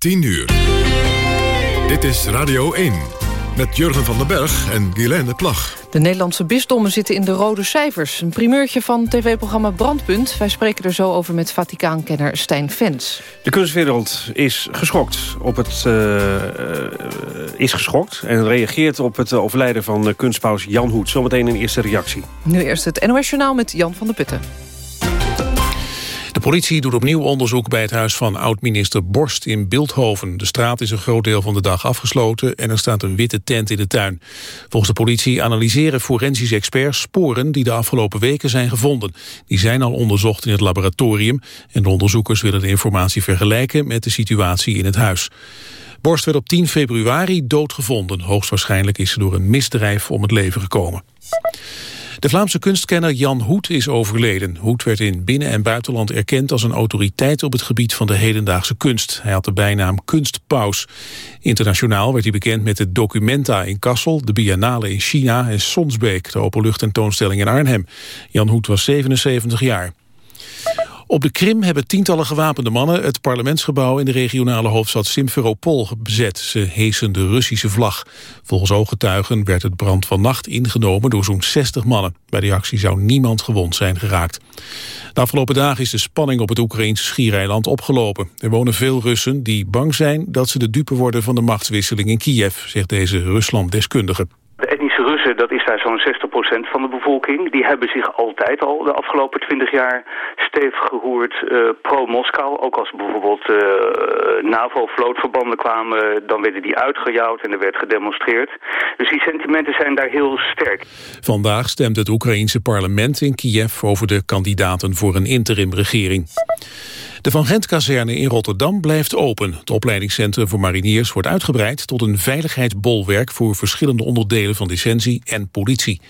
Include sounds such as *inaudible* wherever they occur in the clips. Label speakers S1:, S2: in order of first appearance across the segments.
S1: 10 uur. Dit is Radio 1 met Jurgen van den Berg en Guilaine Plag.
S2: De Nederlandse bisdommen zitten in de rode cijfers. Een primeurtje van tv-programma Brandpunt. Wij spreken er zo over met Vaticaankenner Stijn Vens.
S3: De kunstwereld is geschokt, op het, uh, is geschokt en reageert op het overlijden van kunstpaus Jan Hoet. Zometeen een eerste reactie.
S2: Nu eerst het NOS Journaal met Jan van der Putten.
S4: De politie doet opnieuw onderzoek bij het huis van oud-minister Borst in Beeldhoven. De straat is een groot deel van de dag afgesloten en er staat een witte tent in de tuin. Volgens de politie analyseren forensische experts sporen die de afgelopen weken zijn gevonden. Die zijn al onderzocht in het laboratorium en de onderzoekers willen de informatie vergelijken met de situatie in het huis. Borst werd op 10 februari doodgevonden. Hoogstwaarschijnlijk is ze door een misdrijf om het leven gekomen. De Vlaamse kunstkenner Jan Hoet is overleden. Hoet werd in binnen- en buitenland erkend als een autoriteit op het gebied van de hedendaagse kunst. Hij had de bijnaam Kunstpaus. Internationaal werd hij bekend met de Documenta in Kassel, de Biennale in China en Sonsbeek, de openluchttentoonstelling in Arnhem. Jan Hoet was 77 jaar. Op de Krim hebben tientallen gewapende mannen het parlementsgebouw in de regionale hoofdstad Simferopol bezet. Ze heesen de Russische vlag. Volgens ooggetuigen werd het brand vannacht ingenomen door zo'n 60 mannen. Bij die actie zou niemand gewond zijn geraakt. De afgelopen dagen is de spanning op het Oekraïnse schiereiland opgelopen. Er wonen veel Russen die bang zijn dat ze de dupe worden van de machtswisseling in Kiev, zegt deze Rusland-deskundige.
S5: Russen, dat is daar zo'n 60% van de bevolking. Die hebben zich altijd al de afgelopen 20 jaar stevig gehoord uh, pro-Moskou. Ook als bijvoorbeeld uh, NAVO-vlootverbanden kwamen, dan werden die uitgejouwd en er werd gedemonstreerd. Dus die sentimenten zijn daar heel sterk.
S4: Vandaag stemt het Oekraïense parlement in Kiev over de kandidaten voor een interimregering. De Van Gent-kazerne in Rotterdam blijft open. Het opleidingscentrum voor mariniers wordt uitgebreid tot een veiligheidsbolwerk voor verschillende onderdelen van defensie en politie.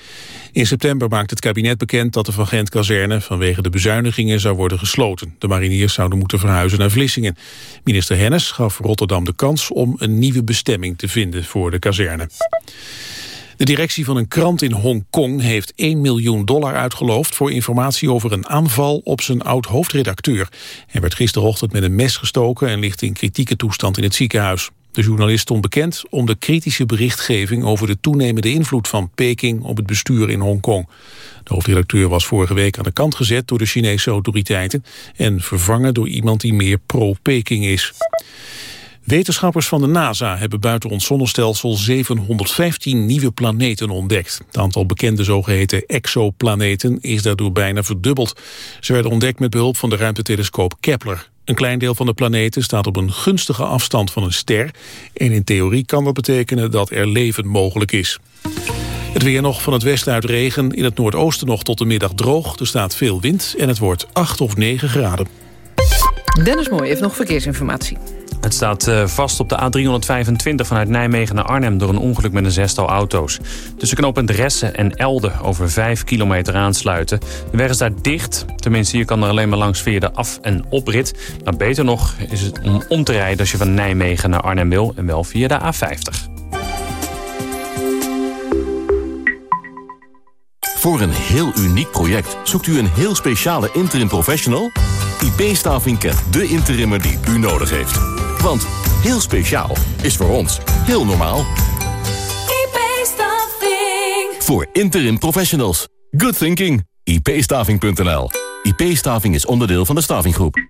S4: In september maakt het kabinet bekend dat de Van Gent-kazerne vanwege de bezuinigingen zou worden gesloten. De mariniers zouden moeten verhuizen naar Vlissingen. Minister Hennis gaf Rotterdam de kans om een nieuwe bestemming te vinden voor de kazerne. De directie van een krant in Hongkong heeft 1 miljoen dollar uitgeloofd... voor informatie over een aanval op zijn oud-hoofdredacteur. Hij werd gisterochtend met een mes gestoken... en ligt in kritieke toestand in het ziekenhuis. De journalist stond bekend om de kritische berichtgeving... over de toenemende invloed van Peking op het bestuur in Hongkong. De hoofdredacteur was vorige week aan de kant gezet door de Chinese autoriteiten... en vervangen door iemand die meer pro-Peking is. Wetenschappers van de NASA hebben buiten ons zonnestelsel 715 nieuwe planeten ontdekt. Het aantal bekende zogeheten exoplaneten is daardoor bijna verdubbeld. Ze werden ontdekt met behulp van de ruimtetelescoop Kepler. Een klein deel van de planeten staat op een gunstige afstand van een ster... en in theorie kan dat betekenen dat er leven mogelijk is. Het weer nog van het westen uit regen, in het noordoosten nog tot de middag droog. Er staat veel wind en het wordt 8 of 9 graden.
S2: Dennis Mooi heeft nog verkeersinformatie.
S6: Het staat eh, vast op de A325 vanuit Nijmegen naar Arnhem... door een ongeluk met een zestal auto's. Tussen knooppunt Ressen en Elde over 5 kilometer aansluiten. De weg is daar dicht. Tenminste, je kan er alleen maar langs via de af- en oprit. Maar beter nog is het om om te rijden als je van Nijmegen naar Arnhem wil... en wel via de A50.
S7: Voor een heel uniek project zoekt u een heel speciale interim professional? IP-staving kent de interimmer die u nodig heeft. Want heel speciaal is voor ons heel normaal.
S8: IP-staving.
S7: Voor interim professionals. Good thinking. ipstaving.nl IP-staving is onderdeel van de stavinggroep.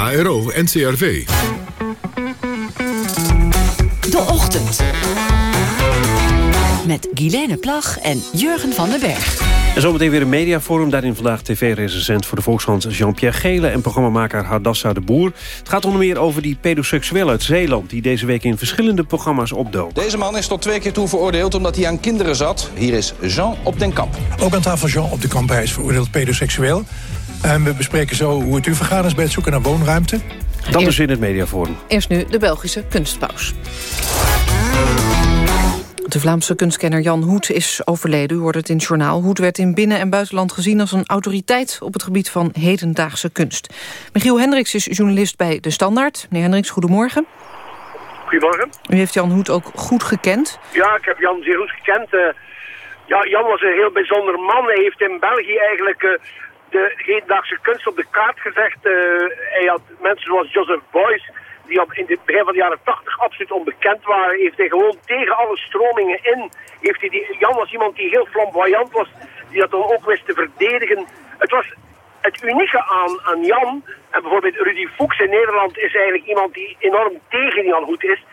S1: KRO NCRV.
S8: De Ochtend. Met Guilaine Plag en Jurgen van den Berg.
S3: En zometeen weer een mediaforum. Daarin vandaag tv-recensent voor de Volkskrant Jean-Pierre Gele... en programmamaker Hardassa de Boer. Het gaat onder meer over die pedoseksueel uit Zeeland... die deze week in verschillende programma's opdook.
S9: Deze man is tot twee keer toe veroordeeld omdat hij aan kinderen zat. Hier is Jean op den Kamp.
S10: Ook aan tafel Jean op den Kamp. Hij is veroordeeld pedoseksueel. En we bespreken zo hoe het u vergaan is bij het zoeken naar woonruimte.
S3: Dat is in het mediaforum.
S2: Eerst nu de Belgische kunstpaus. De Vlaamse kunstkenner Jan Hoet is overleden. U hoort het in het journaal. Hoet werd in binnen- en buitenland gezien als een autoriteit... op het gebied van hedendaagse kunst. Michiel Hendricks is journalist bij De Standaard. Meneer Hendricks, goedemorgen.
S11: Goedemorgen.
S2: U heeft Jan Hoet ook goed gekend.
S11: Ja, ik heb Jan zeer goed gekend. Uh, ja, Jan was een heel bijzonder man. Hij heeft in België eigenlijk uh, de hedendaagse kunst op de kaart gezegd. Uh, hij had mensen zoals Joseph Beuys die op in het begin van de jaren 80 absoluut onbekend waren, heeft hij gewoon tegen alle stromingen in. Heeft hij die, Jan was iemand die heel flamboyant was, die dat dan ook wist te verdedigen. Het was het unieke aan, aan Jan, en bijvoorbeeld Rudy Fuchs in Nederland is eigenlijk iemand die enorm tegen Jan Hoed is,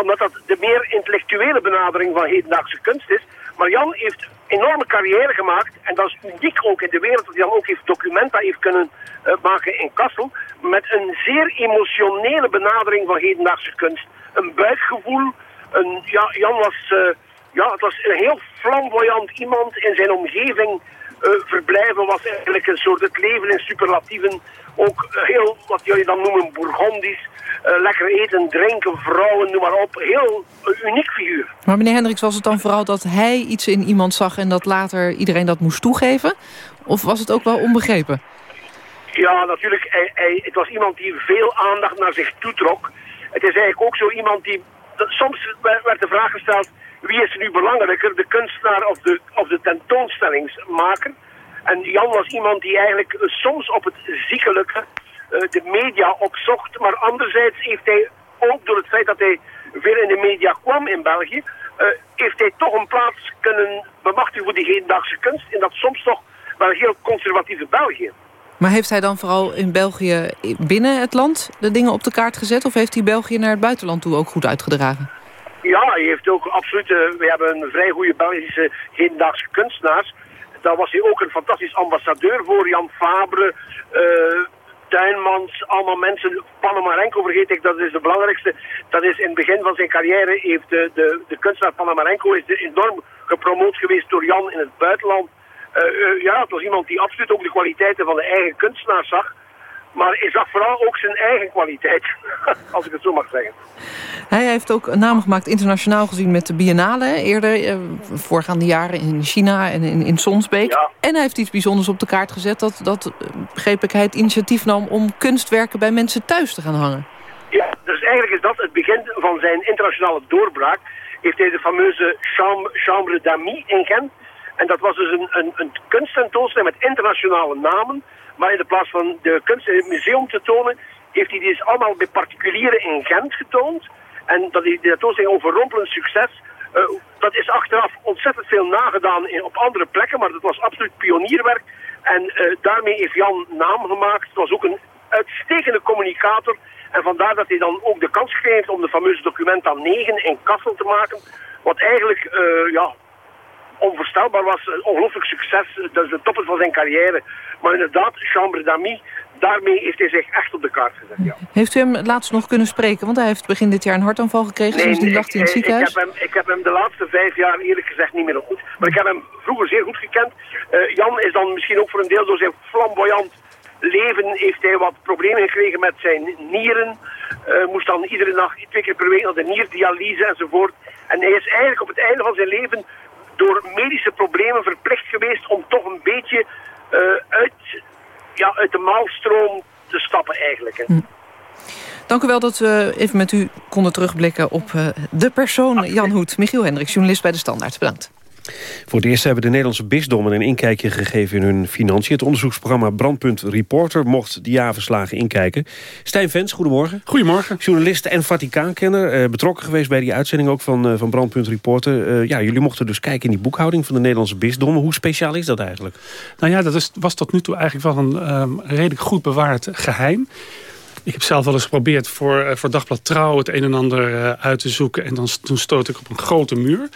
S11: omdat dat de meer intellectuele benadering van hedendaagse kunst is. Maar Jan heeft enorme carrière gemaakt. En dat is uniek ook in de wereld. Dat hij dan ook heeft documenta heeft kunnen uh, maken in Kassel. Met een zeer emotionele benadering van hedendaagse kunst. Een buikgevoel. Een, ja, Jan was, uh, ja, het was een heel flamboyant iemand in zijn omgeving. Uh, verblijven was eigenlijk een soort het leven in superlatieven. Ook heel, wat jullie dan noemen, Bourgondisch. Uh, lekker eten, drinken, vrouwen, noem maar op. Heel uh, uniek figuur.
S2: Maar meneer Hendricks, was het dan vooral dat hij iets in iemand zag... en dat later iedereen dat moest toegeven? Of was het ook wel onbegrepen?
S11: Ja, natuurlijk. Hij, hij, het was iemand die veel aandacht naar zich toetrok. Het is eigenlijk ook zo iemand die... Soms werd de vraag gesteld... wie is er nu belangrijker, de kunstenaar of de, of de tentoonstellingsmaker? En Jan was iemand die eigenlijk uh, soms op het ziekelijke de media opzocht. Maar anderzijds heeft hij, ook door het feit dat hij veel in de media kwam in België, uh, heeft hij toch een plaats kunnen bemachtigen voor die hedendaagse kunst. In dat soms toch wel heel conservatieve België.
S2: Maar heeft hij dan vooral in België binnen het land de dingen op de kaart gezet? Of heeft hij België naar het buitenland toe ook goed uitgedragen?
S11: Ja, hij heeft ook absoluut... Uh, we hebben een vrij goede Belgische hedendaagse kunstenaars. Daar was hij ook een fantastisch ambassadeur voor. Jan Fabre, uh, Tuinmans, allemaal mensen. Panamarenko vergeet ik, dat is de belangrijkste. Dat is in het begin van zijn carrière heeft de, de, de kunstenaar Panamarenko is enorm gepromoot geweest door Jan in het buitenland. Uh, uh, ja, het was iemand die absoluut ook de kwaliteiten van de eigen kunstenaar zag. Maar hij zag vooral ook zijn eigen kwaliteit, *laughs* als ik het zo mag zeggen.
S2: Hij heeft ook een naam gemaakt internationaal gezien met de Biennale. Eerder, eh, voorgaande jaren in China en in, in Sonsbeek.
S11: Ja.
S2: En hij heeft iets bijzonders op de kaart gezet. Dat, dat begreep ik, hij het initiatief nam om kunstwerken bij mensen thuis te gaan hangen.
S11: Ja, dus eigenlijk is dat het begin van zijn internationale doorbraak. Heeft hij de fameuze Chambre, chambre d'Amis in Gent. En dat was dus een, een, een kunsttentoonstelling met internationale namen. Maar in de plaats van de kunst in het museum te tonen, heeft hij dus allemaal bij particulieren in Gent getoond. En dat die, die tentoonstelling overrompelend succes. Uh, dat is achteraf ontzettend veel nagedaan in, op andere plekken, maar dat was absoluut pionierwerk. En uh, daarmee heeft Jan naam gemaakt. Het was ook een uitstekende communicator. En vandaar dat hij dan ook de kans heeft om de fameuze Documenta 9 in Kassel te maken. Wat eigenlijk, uh, ja, onvoorstelbaar was. Een ongelooflijk succes. Dat is de toppen van zijn carrière. Maar inderdaad, Chambre d'Amis, daarmee heeft hij zich echt op de kaart gezet. Ja.
S2: Heeft u hem laatst nog kunnen spreken? Want hij heeft begin dit jaar een hartaanval gekregen.
S11: Nee,
S2: sindsdien lag hij in het ziekenhuis.
S11: Ik heb, hem, ik heb hem de laatste vijf jaar eerlijk gezegd niet meer goed. Maar ik heb hem vroeger zeer goed gekend. Uh, Jan is dan misschien ook voor een deel door zijn flamboyant leven heeft hij wat problemen gekregen met zijn nieren. Uh, moest dan iedere nacht twee keer per week naar de nierdialyse enzovoort. En hij is eigenlijk op het einde van zijn leven door medische problemen verplicht geweest om toch een beetje uh, uit, ja, uit de maalstroom te stappen eigenlijk. Hè.
S2: Hm. Dank u wel dat we even met u konden terugblikken op uh, de persoon Jan Hoed. Michiel Hendricks, journalist bij De Standaard. Bedankt.
S3: Voor het eerst hebben de Nederlandse bisdommen een inkijkje gegeven in hun financiën. Het onderzoeksprogramma Brandpunt Reporter mocht de jaarverslagen inkijken. Stijn Vens, goedemorgen.
S12: Goedemorgen.
S3: Journalist en Vaticaankenner. Uh, betrokken geweest bij die uitzending ook van, uh, van Brandpunt Reporter. Uh, ja, jullie mochten dus kijken in die boekhouding van de Nederlandse bisdommen. Hoe speciaal is dat eigenlijk?
S12: Nou ja, dat is, was tot nu toe eigenlijk wel een um, redelijk goed bewaard geheim. Ik heb zelf wel eens geprobeerd voor, eh, voor Dagblad Trouw het een en ander eh, uit te zoeken. En dan, toen stoot ik op een grote muur.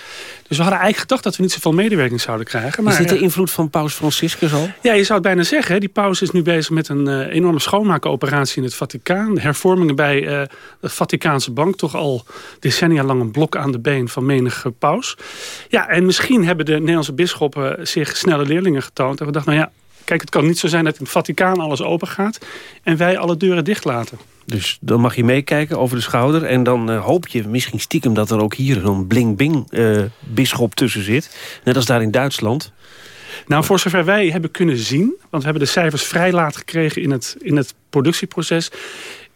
S12: Dus we hadden eigenlijk gedacht dat we niet zoveel medewerking zouden krijgen. Maar,
S3: is dit de invloed van paus Franciscus al?
S12: Ja, je zou het bijna zeggen. Die paus is nu bezig met een uh, enorme schoonmaakoperatie in het Vaticaan. Hervormingen bij uh, de Vaticaanse bank. Toch al decennia lang een blok aan de been van menige paus. Ja, en misschien hebben de Nederlandse bisschoppen zich snelle leerlingen getoond. En we dachten, nou ja, Kijk, het kan niet zo zijn dat in het Vaticaan alles open gaat... en wij alle deuren dicht laten.
S3: Dus dan mag je meekijken over de schouder... en dan uh, hoop je misschien stiekem dat er ook hier zo'n bling-bing-bisschop uh, tussen zit. Net als daar in Duitsland.
S12: Nou, voor zover wij hebben kunnen zien... want we hebben de cijfers vrij laat gekregen in het, in het productieproces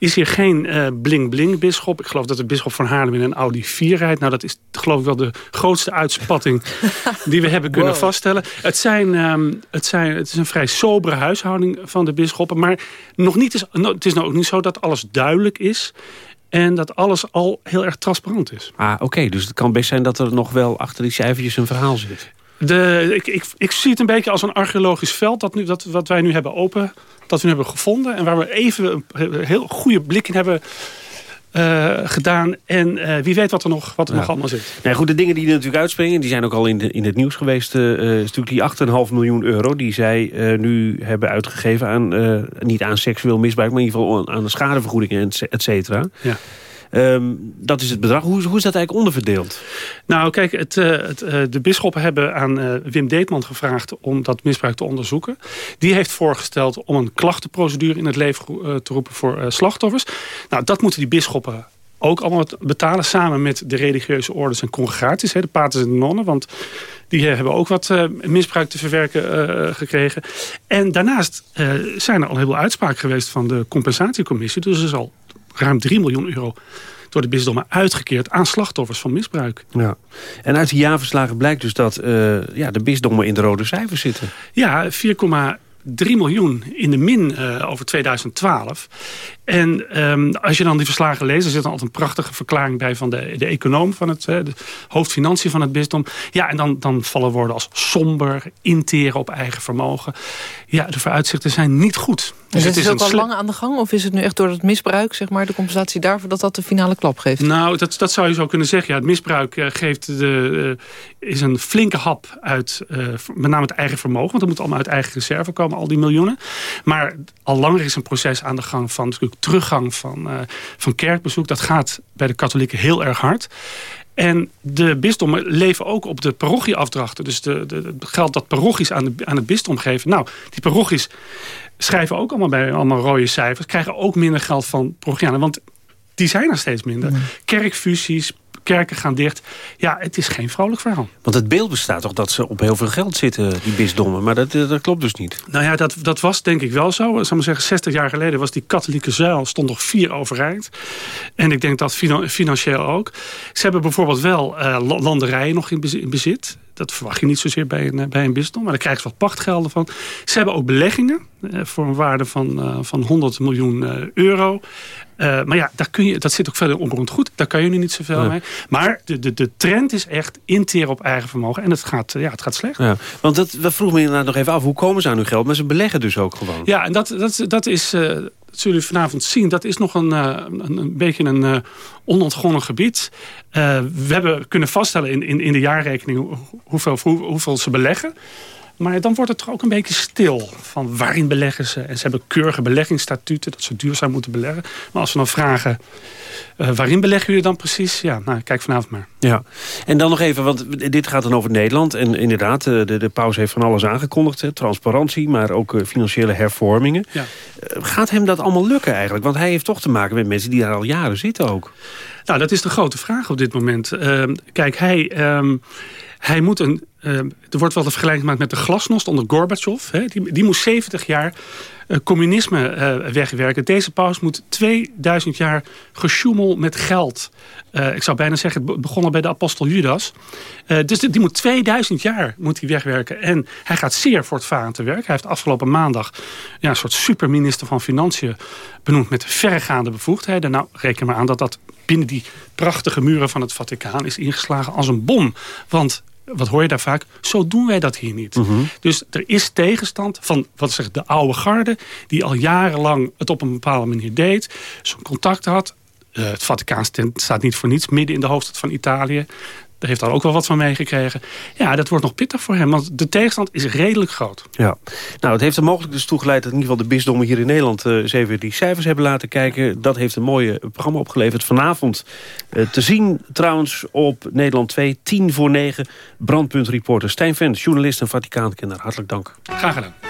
S12: is hier geen bling-bling-bisschop. Uh, ik geloof dat de bisschop van Haarlem in een Audi 4 rijdt. Nou, dat is geloof ik wel de grootste uitspatting *laughs* die we hebben kunnen wow. vaststellen. Het, zijn, um, het, zijn, het is een vrij sobere huishouding van de bisschoppen. Maar nog niet is, het is nou ook niet zo dat alles duidelijk is. En dat alles al heel erg transparant is.
S3: Ah, oké. Okay. Dus het kan best zijn dat er nog wel achter die cijfertjes een verhaal zit.
S12: De, ik, ik, ik zie het een beetje als een archeologisch veld... Dat, nu, dat wat wij nu hebben open, dat we nu hebben gevonden... en waar we even een heel goede blik in hebben uh, gedaan. En uh, wie weet wat er nog, wat er ja. nog allemaal zit.
S3: Nee, goed, de dingen die er natuurlijk uitspringen... die zijn ook al in, de, in het nieuws geweest... Uh, is natuurlijk die 8,5 miljoen euro... die zij nu hebben uitgegeven aan... niet aan seksueel misbruik... maar in ieder geval aan de schadevergoedingen, et cetera. Ja. Um, dat is het bedrag. Hoe, hoe is dat eigenlijk onderverdeeld?
S12: Nou, kijk, het, uh, het, uh, de bisschoppen hebben aan uh, Wim Deetman gevraagd om dat misbruik te onderzoeken. Die heeft voorgesteld om een klachtenprocedure in het leven te roepen voor slachtoffers. Nou, dat moeten die bisschoppen ook allemaal betalen samen met de religieuze orders en congregaties. De paters en de nonnen, want die hebben ook wat misbruik te verwerken gekregen. En daarnaast zijn er al heel veel uitspraken geweest van de compensatiecommissie. Dus er is al ruim 3 miljoen euro door de bisdommen uitgekeerd aan slachtoffers van misbruik.
S3: Ja. En uit die jaarverslagen blijkt dus dat uh, ja, de bisdommen in de rode cijfers zitten.
S12: Ja, 4,3 miljoen in de min uh, over 2012. En um, als je dan die verslagen leest, er zit dan altijd een prachtige verklaring bij van de, de econoom van het de hoofdfinanciën van het bisdom. Ja, en dan, dan vallen woorden als somber, interen op eigen vermogen. Ja, de vooruitzichten zijn niet goed.
S2: Dus het is, het ook al lang aan de gang? Of is het nu echt door het misbruik, zeg maar, de compensatie daarvoor... dat dat de finale klap geeft?
S12: Nou, dat, dat zou je zo kunnen zeggen. Ja, het misbruik uh, geeft de, uh, is een flinke hap uit uh, met name het eigen vermogen. Want dat moet allemaal uit eigen reserve komen, al die miljoenen. Maar al langer is een proces aan de gang van natuurlijk teruggang van, van kerkbezoek. Dat gaat bij de katholieken heel erg hard. En de bisdommen leven ook op de parochieafdrachten. Dus de, de, het geld dat parochies aan, de, aan het bisdom geven. Nou, die parochies schrijven ook allemaal bij allemaal rode cijfers. Krijgen ook minder geld van parochianen. Want die zijn er steeds minder. Nee. Kerkfusies, kerken gaan dicht. Ja, het is geen vrolijk verhaal.
S3: Want het beeld bestaat toch dat ze op heel veel geld zitten, die bisdommen. Maar dat, dat klopt dus niet.
S12: Nou ja, dat, dat was denk ik wel zo. Ik zou maar zeggen, 60 jaar geleden was die katholieke zuil... stond nog vier overeind. En ik denk dat financieel ook. Ze hebben bijvoorbeeld wel uh, landerijen nog in bezit. Dat verwacht je niet zozeer bij een, bij een bisdom. Maar daar krijgen ze wat pachtgelden van. Ze hebben ook beleggingen eh, voor een waarde van, uh, van 100 miljoen euro. Uh, maar ja, daar kun je, dat zit ook verder onroerend goed. Daar kan je nu niet zoveel ja. mee. Maar de, de, de trend is echt interen op eigen vermogen. En het gaat, ja, het gaat slecht.
S3: Ja, want dat, dat vroeg me inderdaad nog even af. Hoe komen ze aan hun geld? Maar ze beleggen dus ook gewoon.
S12: Ja, en dat, dat, dat is... Uh, dat zullen jullie vanavond zien. Dat is nog een, een, een beetje een uh, onontgonnen gebied. Uh, we hebben kunnen vaststellen in, in, in de jaarrekening hoeveel, hoe, hoeveel ze beleggen. Maar dan wordt het toch ook een beetje stil. Van waarin beleggen ze? En ze hebben keurige beleggingsstatuten. Dat ze duurzaam moeten beleggen. Maar als we dan vragen... Uh, waarin beleggen jullie dan precies? Ja, nou, kijk vanavond maar.
S3: Ja, en dan nog even, want dit gaat dan over Nederland. En inderdaad, de, de, de paus heeft van alles aangekondigd. Hè, transparantie, maar ook uh, financiële hervormingen. Ja. Uh, gaat hem dat allemaal lukken eigenlijk? Want hij heeft toch te maken met mensen die daar al jaren zitten ook.
S12: Nou, dat is de grote vraag op dit moment. Ehm, kijk, hij... Um, hij moet een, uh, er wordt wel de vergelijking gemaakt met de glasnost onder Gorbachev. Hè? Die, die moest 70 jaar uh, communisme uh, wegwerken. Deze paus moet 2000 jaar gesjoemel met geld. ik zou bijna zeggen, het begon al bij de apostel Judas. dus die, die, moet 2000 jaar moet hij wegwerken. En hij gaat zeer voortvarend te werk. Hij heeft afgelopen maandag ja, een soort superminister van Financiën benoemd met verregaande bevoegdheden. Nou, reken maar aan dat dat binnen die prachtige muren van het Vaticaan is ingeslagen als een bom. Want wat hoor je daar vaak? Zo doen wij dat hier niet.
S3: Mhm.
S12: Dus er is tegenstand van wat zegt de oude garde... die al jarenlang het op een bepaalde manier deed. Zo'n contact had. Uh, het Vaticaan staat niet voor niets midden in de hoofdstad van Italië. Daar heeft daar ook wel wat van meegekregen. Ja, dat wordt nog pittig voor hem, want de tegenstand is redelijk groot.
S3: Ja, nou, het heeft er mogelijk dus toegeleid dat in ieder geval de bisdommen hier in Nederland uh, eens even die cijfers hebben laten kijken. Dat heeft een mooie programma opgeleverd vanavond. Uh, te zien trouwens op Nederland 2, 10 voor 9. Brandpuntreporter Stijn Vent, journalist en Vaticaankenner. Hartelijk dank.
S12: Graag gedaan.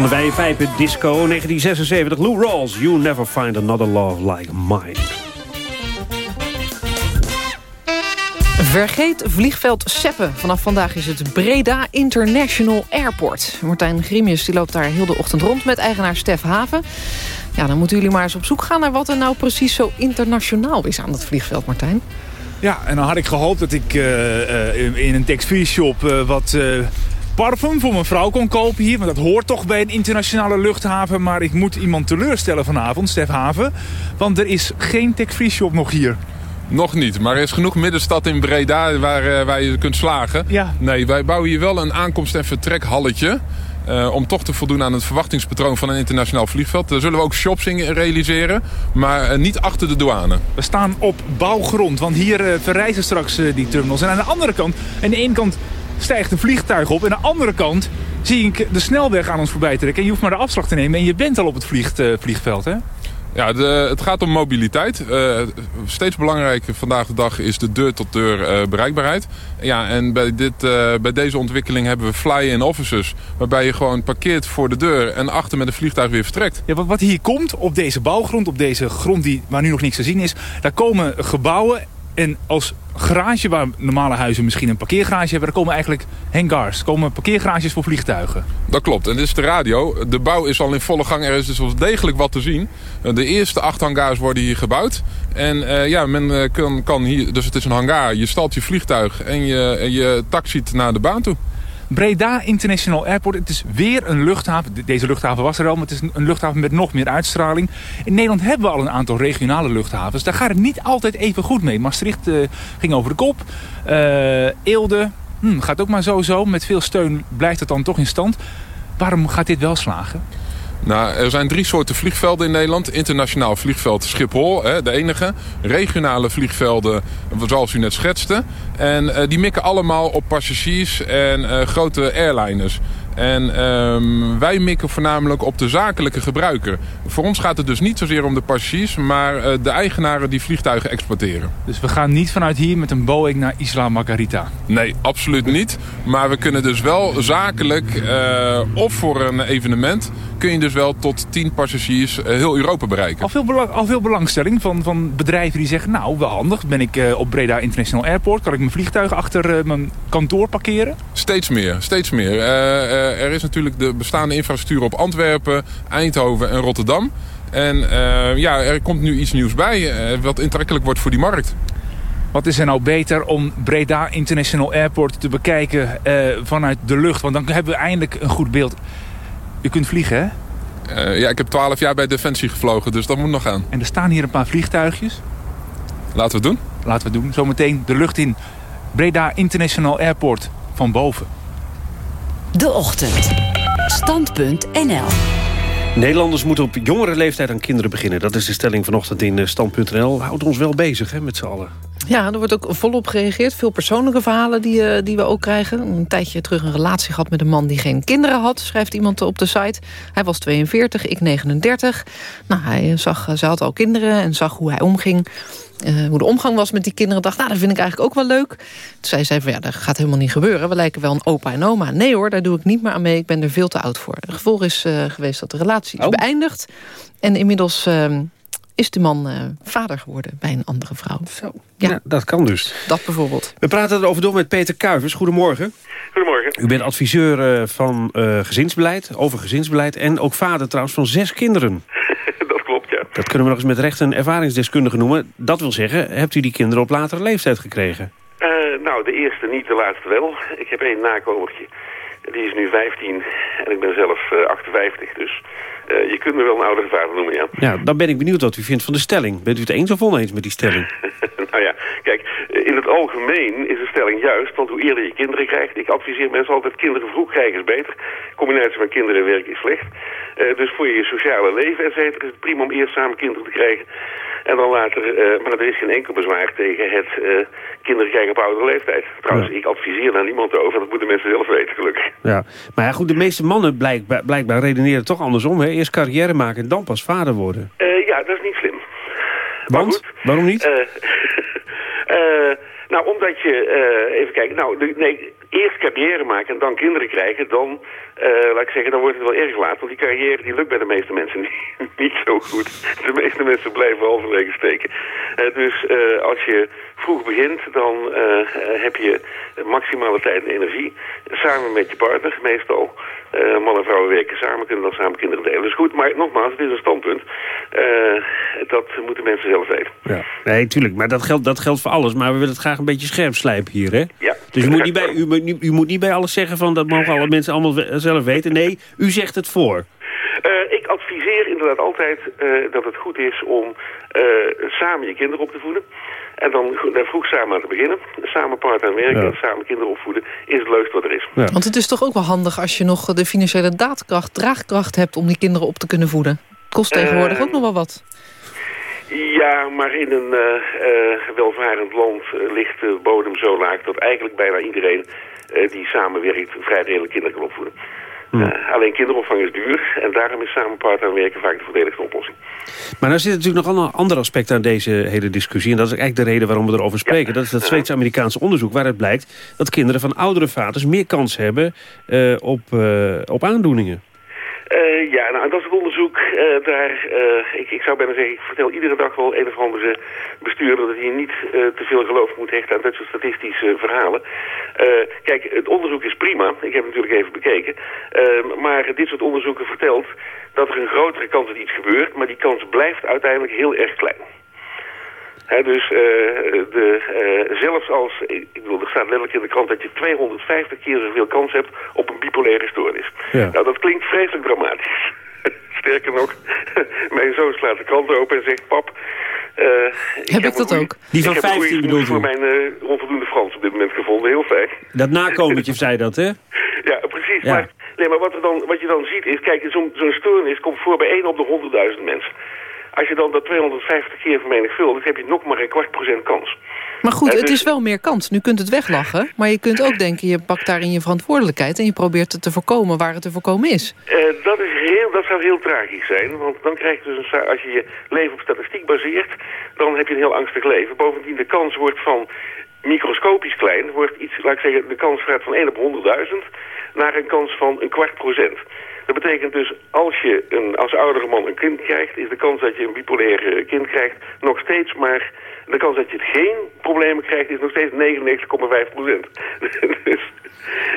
S3: De van de Disco 1976. Lou Rawls, You Never Find Another Love Like Mine.
S2: Vergeet vliegveld Seppen. Vanaf vandaag is het Breda International Airport. Martijn Grimius die loopt daar heel de ochtend rond met eigenaar Stef Haven. Ja, dan moeten jullie maar eens op zoek gaan naar wat er nou precies zo internationaal is aan dat vliegveld, Martijn.
S13: Ja, en dan had ik gehoopt dat ik eh, eh, in een text-free shop eh, wat eh, parfum voor mijn vrouw kon kopen hier. Want dat hoort toch bij een internationale luchthaven. Maar ik moet iemand teleurstellen vanavond, Stef Haven. Want er is geen text-free shop nog hier.
S14: Nog niet, maar er is genoeg middenstad in Breda waar, eh, waar je kunt slagen.
S13: Ja.
S14: Nee, wij bouwen hier wel een aankomst- en vertrekhalletje. eh, om toch te voldoen aan het verwachtingspatroon van een internationaal vliegveld. Daar zullen we ook shops in realiseren, maar eh, niet achter de douane.
S13: We staan op bouwgrond, want hier verrijzen straks die terminals. En aan de andere kant, aan de ene kant stijgt een vliegtuig op... en aan de andere kant zie ik de snelweg aan ons voorbij trekken. En je hoeft maar de afslag te nemen en je bent al op het eh, vliegveld, hè?
S14: Ja, de, het gaat om mobiliteit. Eh, steeds belangrijker vandaag de dag is de deur-tot-deur eh, bereikbaarheid. Ja, en bij, dit, bij deze ontwikkeling hebben we fly-in offices... waarbij je gewoon parkeert voor de deur en achter met een vliegtuig weer vertrekt.
S13: Ja, wat, wat hier komt op deze bouwgrond, op deze grond die, waar nu nog niks te zien is... daar komen gebouwen en als garage waar normale huizen misschien een parkeergarage hebben... daar komen eigenlijk hangars, komen parkeergarages voor vliegtuigen.
S14: Dat klopt. En dit is de radio. De bouw is al in volle gang. Er is dus wel degelijk wat te zien. Eh, De eerste acht hangars worden hier gebouwd. En eh, ja, men eh, kan, kan hier... Dus het is een hangar. Je stalt je vliegtuig en je, en je taxiet naar de baan toe.
S13: Breda International Airport, het is weer een luchthaven. De- Deze luchthaven was er al, maar het is een- luchthaven met nog meer uitstraling. In Nederland hebben we al een aantal regionale luchthavens. Daar gaat het niet altijd even goed mee. Maastricht eh, ging over de kop. Eh, Eelde hm, gaat ook maar zo zo. Met veel steun blijft het dan toch in stand. Waarom gaat dit wel slagen?
S14: Nou, er zijn drie soorten vliegvelden in Nederland. Internationaal vliegveld Schiphol, hè, de enige. Regionale vliegvelden, zoals u net schetste. En eh, die mikken allemaal op passagiers en eh, grote airliners. En ehm, wij mikken voornamelijk op de zakelijke gebruiker. Voor ons gaat het dus niet zozeer om de passagiers... maar eh, de eigenaren die vliegtuigen exporteren.
S13: Dus we gaan niet vanuit hier met een Boeing naar Isla Margarita.
S14: Nee, absoluut niet. Maar we kunnen dus wel zakelijk, eh, of voor een evenement... kun je dus wel tot 10 passagiers eh, heel Europa bereiken.
S13: Al veel, belang, al veel belangstelling van, van bedrijven die zeggen... nou, wel handig, ben ik op Breda International Airport... kan ik mijn vliegtuig achter mijn kantoor parkeren?
S14: Steeds meer, steeds meer. Eh, er is natuurlijk de bestaande infrastructuur op Antwerpen, Eindhoven en Rotterdam. En eh, ja, er komt nu iets nieuws bij, eh, wat intrekkelijk wordt voor die markt.
S13: Wat is er nou beter om Breda International Airport te bekijken vanuit de lucht? Want dan hebben we eindelijk een goed beeld. U kunt vliegen, hè?
S14: Ja, ik heb 12 jaar bij Defensie gevlogen, dus dat moet nog gaan.
S13: En er staan hier een paar vliegtuigjes.
S14: Laten we het doen.
S13: Laten we het doen. Zometeen de lucht in. Breda International Airport van boven.
S8: De Ochtend. Stand.nl
S3: Nederlanders moeten op jongere leeftijd aan kinderen beginnen. Dat is de stelling vanochtend in eh, Stand.nl. Houdt ons wel bezig hè, met z'n allen.
S2: Ja, er wordt ook volop gereageerd. Veel persoonlijke verhalen die, eh, die we ook krijgen. Een tijdje terug een relatie gehad met een man die geen kinderen had... schrijft iemand op de site. Hij was 42, ik 39. Nou, hij zag, ze had al kinderen en zag hoe hij omging. Eh, hoe de omgang was met die kinderen. Dacht, nou, dat vind ik eigenlijk ook wel leuk. Toen zei zij van, ja, dat gaat helemaal niet gebeuren. We lijken wel een opa en oma. Nee hoor, daar doe ik niet meer aan mee. Ik ben er veel te oud voor. Het gevolg is eh, geweest dat de relatie is beëindigd. En inmiddels... eh, is de man eh, vader geworden bij een andere vrouw.
S3: Zo. Ja. dat kan dus.
S2: Dat bijvoorbeeld.
S3: We praten erover door met Peter Kuivers. Goedemorgen.
S15: Goedemorgen.
S3: U bent adviseur eh, van eh, gezinsbeleid, over gezinsbeleid... en ook vader trouwens van zes kinderen.
S15: Dat
S3: kunnen we nog eens met recht een ervaringsdeskundige noemen. Dat wil zeggen, hebt u die kinderen op latere leeftijd gekregen?
S15: Eh, nou, de eerste niet, de laatste wel. Ik heb één nakomertje. Die is nu 15 en ik ben zelf eh, 58, dus eh, je kunt me wel een oudere vader noemen, ja.
S3: Ja, dan ben ik benieuwd wat u vindt van de stelling. Bent u het eens of oneens met die stelling? *laughs*
S15: nou ja, kijk, eh, in het algemeen is de stelling juist, want hoe eerder je kinderen krijgt... ik adviseer mensen altijd, kinderen vroeg krijgen is beter. Combinatie van kinderen en werk is slecht. Eh, dus voor je sociale leven, et cetera, is het prima om eerst samen kinderen te krijgen. En dan later, eh, maar er is geen enkel bezwaar tegen het eh, kinderen krijgen op oudere leeftijd. Trouwens, ik adviseer daar niemand over, dat moeten mensen zelf weten, gelukkig.
S3: Ja, maar ja, goed, de meeste mannen blijkbaar, blijkbaar redeneren toch andersom. Hè? Eerst carrière maken en dan pas vader worden.
S15: Ja, dat is niet slim.
S3: Want? Waarom niet? *laughs*
S15: Nou, omdat je, eh, even kijken, nou, nee, eerst carrière maken en dan kinderen krijgen, dan, eh, laat ik zeggen, dan wordt het wel erg laat. Want die carrière die lukt bij de meeste mensen *laughs* niet, zo goed. De meeste mensen blijven halverwege steken. Eh, dus als je vroeg begint, dan heb je maximale tijd en energie. Samen met je partner, meestal. Eh man en vrouwen werken samen, kunnen dan samen kinderen delen. Dat is goed, maar nogmaals, het is een standpunt. Eh, dat moeten mensen zelf weten.
S3: Ja. Nee, tuurlijk, maar dat geldt, dat geldt voor alles. Maar we willen het graag een beetje scherp slijpen hier, hè?
S15: Ja.
S3: Dus u moet, niet bij, u, moet niet- u moet niet bij alles zeggen van... dat mogen alle mensen allemaal zelf weten. Nee, u zegt het voor.
S15: Eh, ik adviseer inderdaad altijd dat het goed is om samen je kinderen op te voeden. En dan vroeg samen aan te beginnen. Samen part aan werken
S2: Ja.
S15: samen kinderen opvoeden is het leukste wat er is.
S2: Want het is toch ook wel handig als je nog de financiële daadkracht, draagkracht hebt om die kinderen op te kunnen voeden. Het kost tegenwoordig
S15: Eh,
S2: ook nog wel wat.
S15: Ja, maar in een eh, eh, welvarend land ligt de bodem zo laag... dat eigenlijk bijna iedereen eh, die samenwerkt vrij redelijk kinderen kan opvoeden. Eh, alleen kinderopvang is duur en daarom is samen werken vaak de voordeligste oplossing.
S3: Maar nou zit natuurlijk nog een ander aspect aan deze hele discussie. En dat is eigenlijk de reden waarom we erover spreken. Dat is dat Zweeds-Amerikaanse onderzoek waaruit blijkt... dat kinderen van oudere vaders meer kans hebben eh, op, eh, op aandoeningen.
S15: Ja, nou, dat is onderzoek. eh, daar, eh, ik, ik zou bijna zeggen, ik vertel iedere dag wel een of andere bestuurder dat hij niet eh, te veel geloof moet hechten aan dit soort statistische verhalen. Kijk, het onderzoek is prima. Ik heb het natuurlijk even bekeken. Eh, maar dit soort onderzoeken vertelt dat er een grotere kans dat iets gebeurt, maar die kans blijft uiteindelijk heel erg klein. Dus de, zelfs als, ik ik bedoel, er staat letterlijk in de krant dat je 250 keer zoveel kans hebt op een bipolaire stoornis.
S3: Ja.
S15: Nou, dat klinkt vreselijk dramatisch. *laughs* Sterker nog, *laughs* mijn zoon slaat de krant open en zegt, pap... eh,
S2: Heb ik dat ook?
S3: Die van
S15: ik heb een
S3: 15
S15: goede
S3: bedoelt
S15: nieuws voor mijn eh, onvoldoende Frans op dit moment gevonden. Heel fijn. *laughs*
S3: Dat nakomertje zei dat, hè?
S15: Ja, precies.
S3: Ja.
S15: Maar, nee, maar wat, er dan, wat je dan ziet is, kijk, zo'n zo'n stoornis komt voor bij 1 op de 100.000 mensen. Als je dan dat 250 keer vermenigvuldigt, heb je nog maar een kwart procent kans.
S2: Maar goed, het
S15: dus-
S2: is wel meer kans. Nu kunt het weglachen, maar je kunt ook denken... je pakt daarin je verantwoordelijkheid... en je probeert het te voorkomen waar het te voorkomen is.
S15: Eh, dat, is heel, dat zou heel tragisch zijn, want dan krijg je dus een, als je je leven op statistiek baseert, dan heb je een heel angstig leven. Bovendien, de kans wordt van microscopisch klein, wordt iets, laat ik zeggen, de kans gaat van 1 op 100.000 naar een kans van een kwart procent. Dat betekent dus, als je een, als oudere man een kind krijgt, is de kans dat je een bipolair eh, kind krijgt nog steeds maar... De kans dat je het geen problemen krijgt is nog steeds 99,5 procent. *laughs* dus,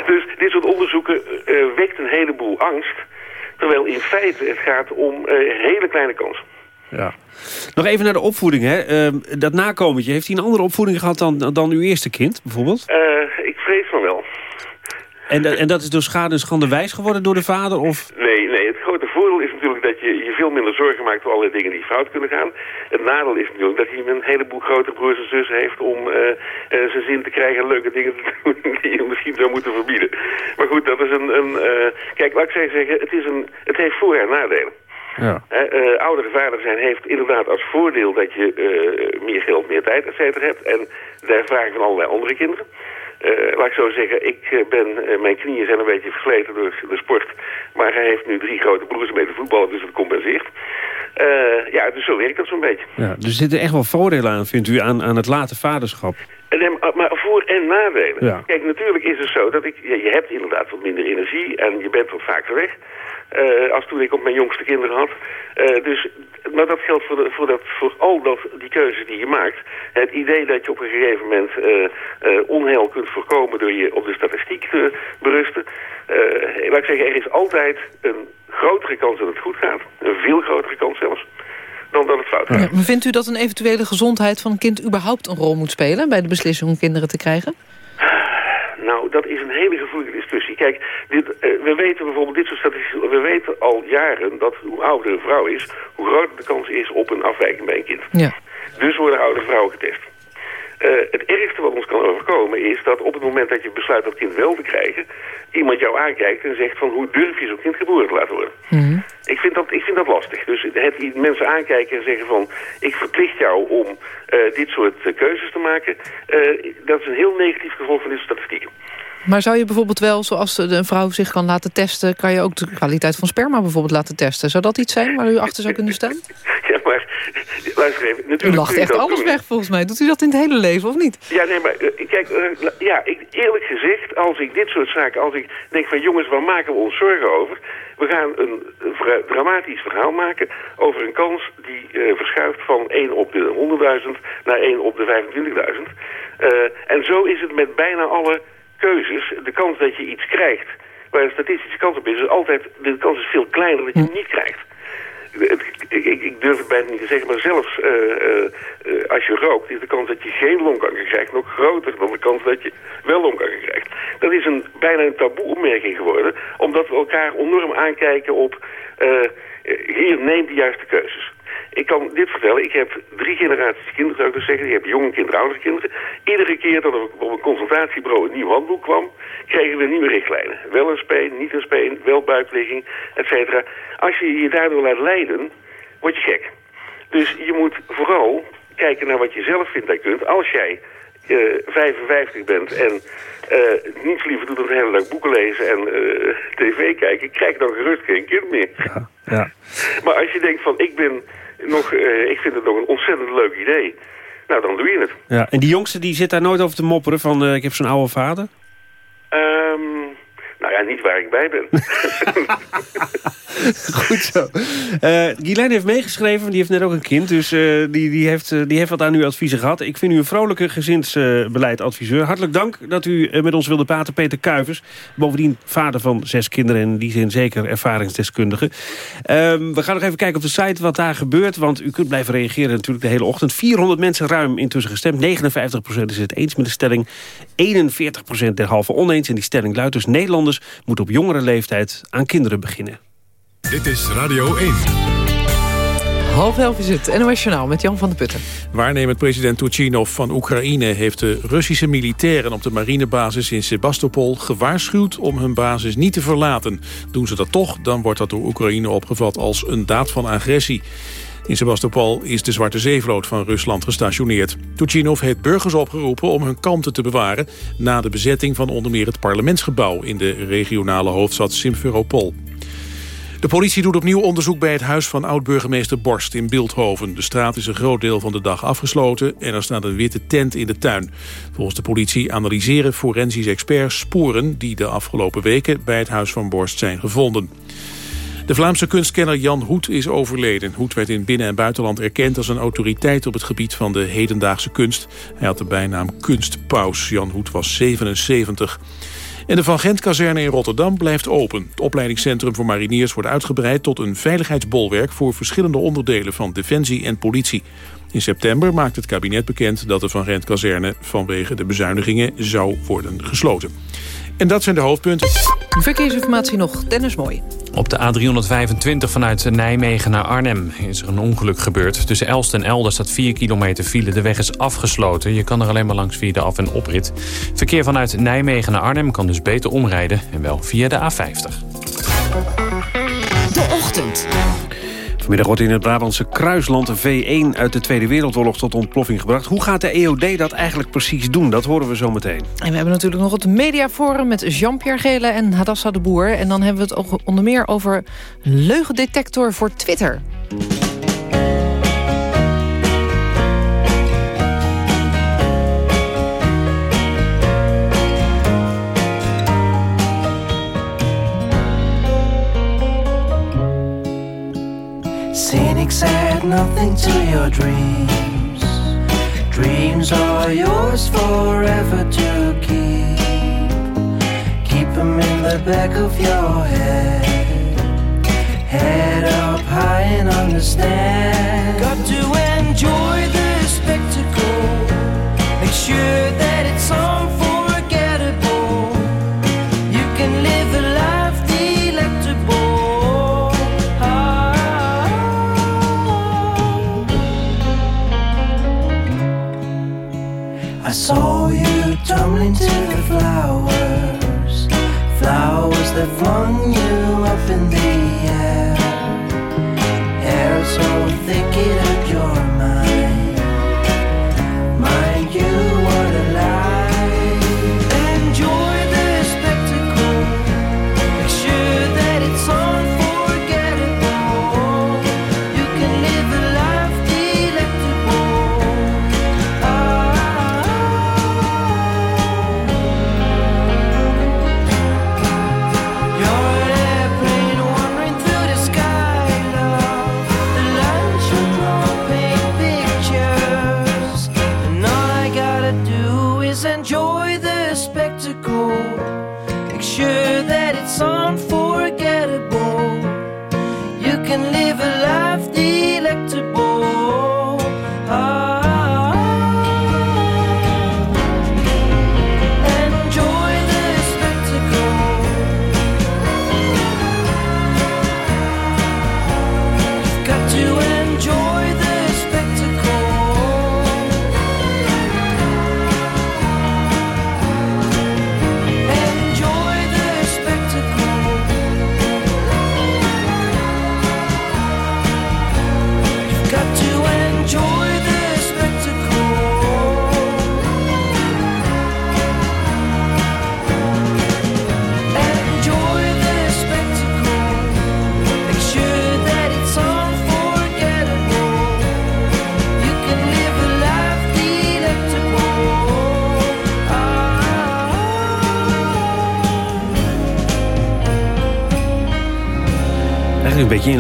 S15: dus dit soort onderzoeken eh, wekt een heleboel angst. Terwijl in feite het gaat om eh, hele kleine kansen.
S3: Ja. Nog even naar de opvoeding, hè. Ehm, dat nakomertje, heeft hij een andere opvoeding gehad dan, dan uw eerste kind, bijvoorbeeld?
S15: Eh, ik vrees van wel.
S3: En, dat- en dat is door schade en schande wijs geworden door de vader? Of...
S15: Nee, nee, het grote voordeel is natuurlijk dat je je veel minder zorgen maakt voor allerlei dingen die fout kunnen gaan. Het nadeel is natuurlijk dat hij een heleboel grote broers en zussen heeft om eh, eh, zijn zin te krijgen en leuke dingen te *laughs* doen die je misschien zou moeten verbieden. Maar goed, dat is een... een eh, kijk, laat ik zeggen, het, is een, het heeft voor- en nadelen.
S3: Ja.
S15: Hè, eh, oudere vader zijn heeft inderdaad als voordeel dat je eh, meer geld, meer tijd, et cetera hebt. En daar vraag ik van allerlei andere kinderen. Eh, laat ik zo zeggen, ik eh, ben, eh, mijn knieën zijn een beetje versleten door de sport. Maar hij heeft nu drie grote broers mee te voetballen, dus dat compenseert. Eh, ja, dus zo werkt dat zo'n beetje.
S3: Ja, dus er zitten echt wel voordelen aan, vindt u, aan, aan het late vaderschap?
S15: En, maar- maar voor- en nadelen.
S3: Ja.
S15: Kijk, natuurlijk is het zo dat ik, je, je hebt inderdaad wat minder energie en je bent wat vaker weg. Eh, als toen ik op mijn jongste kinderen had. Eh, dus, maar dat geldt voor, de, voor, dat, voor al dat, die keuzes die je maakt. Het idee dat je op een gegeven moment eh, onheil kunt voorkomen door je op de statistiek te berusten. Laat ik zeggen, er is altijd een grotere kans dat het goed gaat. Een veel grotere kans zelfs. Dan dat het fout gaat.
S2: Ja, maar vindt u dat een eventuele gezondheid van een kind... überhaupt een rol moet spelen bij de beslissing om kinderen te krijgen?
S15: Nou, dat is een hele. Kijk, dit, eh, we weten bijvoorbeeld dit soort statistieken... We weten al jaren dat hoe ouder een vrouw is... hoe groter de kans is op een afwijking bij een kind.
S2: Ja.
S15: Dus worden oudere vrouwen getest. Eh, het ergste wat ons kan overkomen is dat op het moment dat je besluit dat kind wel te krijgen... iemand jou aankijkt en zegt van hoe durf je zo'n kind geboren te laten worden. Ik vind, dat, ik vind dat lastig. Dus het mensen aankijken en zeggen van... ik verplicht jou om eh, dit soort keuzes te maken... dat is een heel negatief gevolg van deze statistieken.
S2: Maar zou je bijvoorbeeld wel, zoals een vrouw zich kan laten testen... kan je ook de kwaliteit van sperma bijvoorbeeld laten testen? Zou dat iets zijn waar u achter zou kunnen staan? *laughs*
S15: Ja, maar luister even. Natuurlijk
S2: U lacht echt alles
S15: doen.
S2: weg volgens mij. Doet u dat in het hele leven of niet?
S15: Ja, nee, maar eh, kijk, eh, ja, ik, eerlijk gezegd, als ik dit soort zaken, als ik denk van jongens, waar maken we ons zorgen over? We gaan een dramatisch verhaal maken over een kans die eh, verschuift van 1 op de 100.000 naar 1 op de 25.000. Eh, en zo is het met bijna alle keuzes. De kans dat je iets krijgt, waar een statistische kans op is, is altijd, de kans is veel kleiner dat je het niet krijgt. Ik, ik, ik durf het bijna niet te zeggen, maar zelfs eh, eh, als je rookt... is de kans dat je geen longkanker krijgt nog groter dan de kans dat je wel longkanker krijgt. Dat is een, bijna een taboe opmerking geworden, omdat we elkaar enorm aankijken op... eh, hier, neem de juiste keuzes. Ik kan dit vertellen, ik heb drie generaties kinderen, zou ik dus zeggen. Ik heb jonge kinderen, oudere kinderen. Iedere keer dat er op een consultatiebureau een nieuw handboek kwam... kregen we nieuwe richtlijnen. Wel een speen, niet een speen, wel buikligging, et cetera. Als je je daardoor laat leiden, word je gek. Dus je moet vooral kijken naar wat je zelf vindt dat je kunt. Als jij 55 bent en eh, niets liever doet dan de hele dag boeken lezen en eh, tv kijken, krijg dan gerust geen kind meer.
S3: Ja.
S15: Maar als je denkt van ik ben nog, eh, ik vind het nog een ontzettend leuk idee, nou dan doe je het.
S3: Ja. En die jongste die zit daar nooit over te mopperen van eh, ik heb zo'n oude vader?
S15: Ehm, nou ja, niet waar ik bij ben. *laughs*
S3: Goed zo. Eh Guylaine heeft meegeschreven, die heeft net ook een kind. Dus eh, die, die, heeft, eh, die heeft wat aan uw adviezen gehad. Ik vind u een vrolijke gezinsbeleidadviseur. Hartelijk dank dat u met ons wilde praten, Peter Kuivers. Bovendien vader van zes kinderen en in die zin zeker ervaringsdeskundige. Ehm, we gaan nog even kijken op de site wat daar gebeurt. Want u kunt blijven reageren natuurlijk de hele ochtend. 400 mensen ruim intussen gestemd. 59% is het eens met de stelling. 41% derhalve oneens. En die stelling luidt dus Nederlanders moeten op jongere leeftijd aan kinderen beginnen.
S1: Dit is Radio 1.
S2: Half elf is het NOS Journaal met Jan van der Putten.
S4: Waarnemend president Turchinov van Oekraïne heeft de Russische militairen op de marinebasis in Sebastopol gewaarschuwd om hun basis niet te verlaten. Doen ze dat toch, dan wordt dat door Oekraïne opgevat als een daad van agressie. In Sebastopol is de Zwarte Zeevloot van Rusland gestationeerd. Turchinov heeft burgers opgeroepen om hun kalmte te bewaren... na de bezetting van onder meer het parlementsgebouw... in de regionale hoofdstad Simferopol. De politie doet opnieuw onderzoek bij het huis van oud-burgemeester Borst in Beeldhoven. De straat is een groot deel van de dag afgesloten en er staat een witte tent in de tuin. Volgens de politie analyseren forensisch experts sporen die de afgelopen weken bij het huis van Borst zijn gevonden. De Vlaamse kunstkenner Jan Hoet is overleden. Hoet werd in binnen- en buitenland erkend als een autoriteit op het gebied van de hedendaagse kunst. Hij had de bijnaam Kunstpaus. Jan Hoet was 77. En de Van Gent-kazerne in Rotterdam blijft open. Het opleidingscentrum voor mariniers wordt uitgebreid tot een veiligheidsbolwerk... voor verschillende onderdelen van defensie en politie. In september maakt het kabinet bekend dat de Van Gent-kazerne... vanwege de bezuinigingen zou worden gesloten. En dat zijn de hoofdpunten.
S2: Verkeersinformatie nog, Dennis Mooi.
S6: Op de A325 vanuit Nijmegen naar Arnhem is er een ongeluk gebeurd. Tussen Elst en Elder staat 4 kilometer file. De weg is afgesloten. Je kan er alleen maar langs via de af- en oprit. Verkeer vanuit Nijmegen naar Arnhem kan dus beter omrijden. En wel via de A50.
S8: De ochtend.
S3: Vanmiddag wordt in het Brabantse Kruisland een V1 uit de Tweede Wereldoorlog tot ontploffing gebracht. Hoe gaat de EOD dat eigenlijk precies doen? Dat horen we zo meteen.
S2: En we hebben natuurlijk nog het mediaforum met Jean-Pierre Gele en Hadassa de Boer. En dan hebben we het onder meer over leugendetector voor Twitter.
S16: Cynics add nothing to your dreams. Dreams are yours forever to keep. Keep them in the back of your head. Head up high and understand. Got to enjoy the spectacle. Make sure that it's unforgettable. Saw you tumbling to the flowers, flowers that flung you up in the air. Hair so thick it hurt your mind,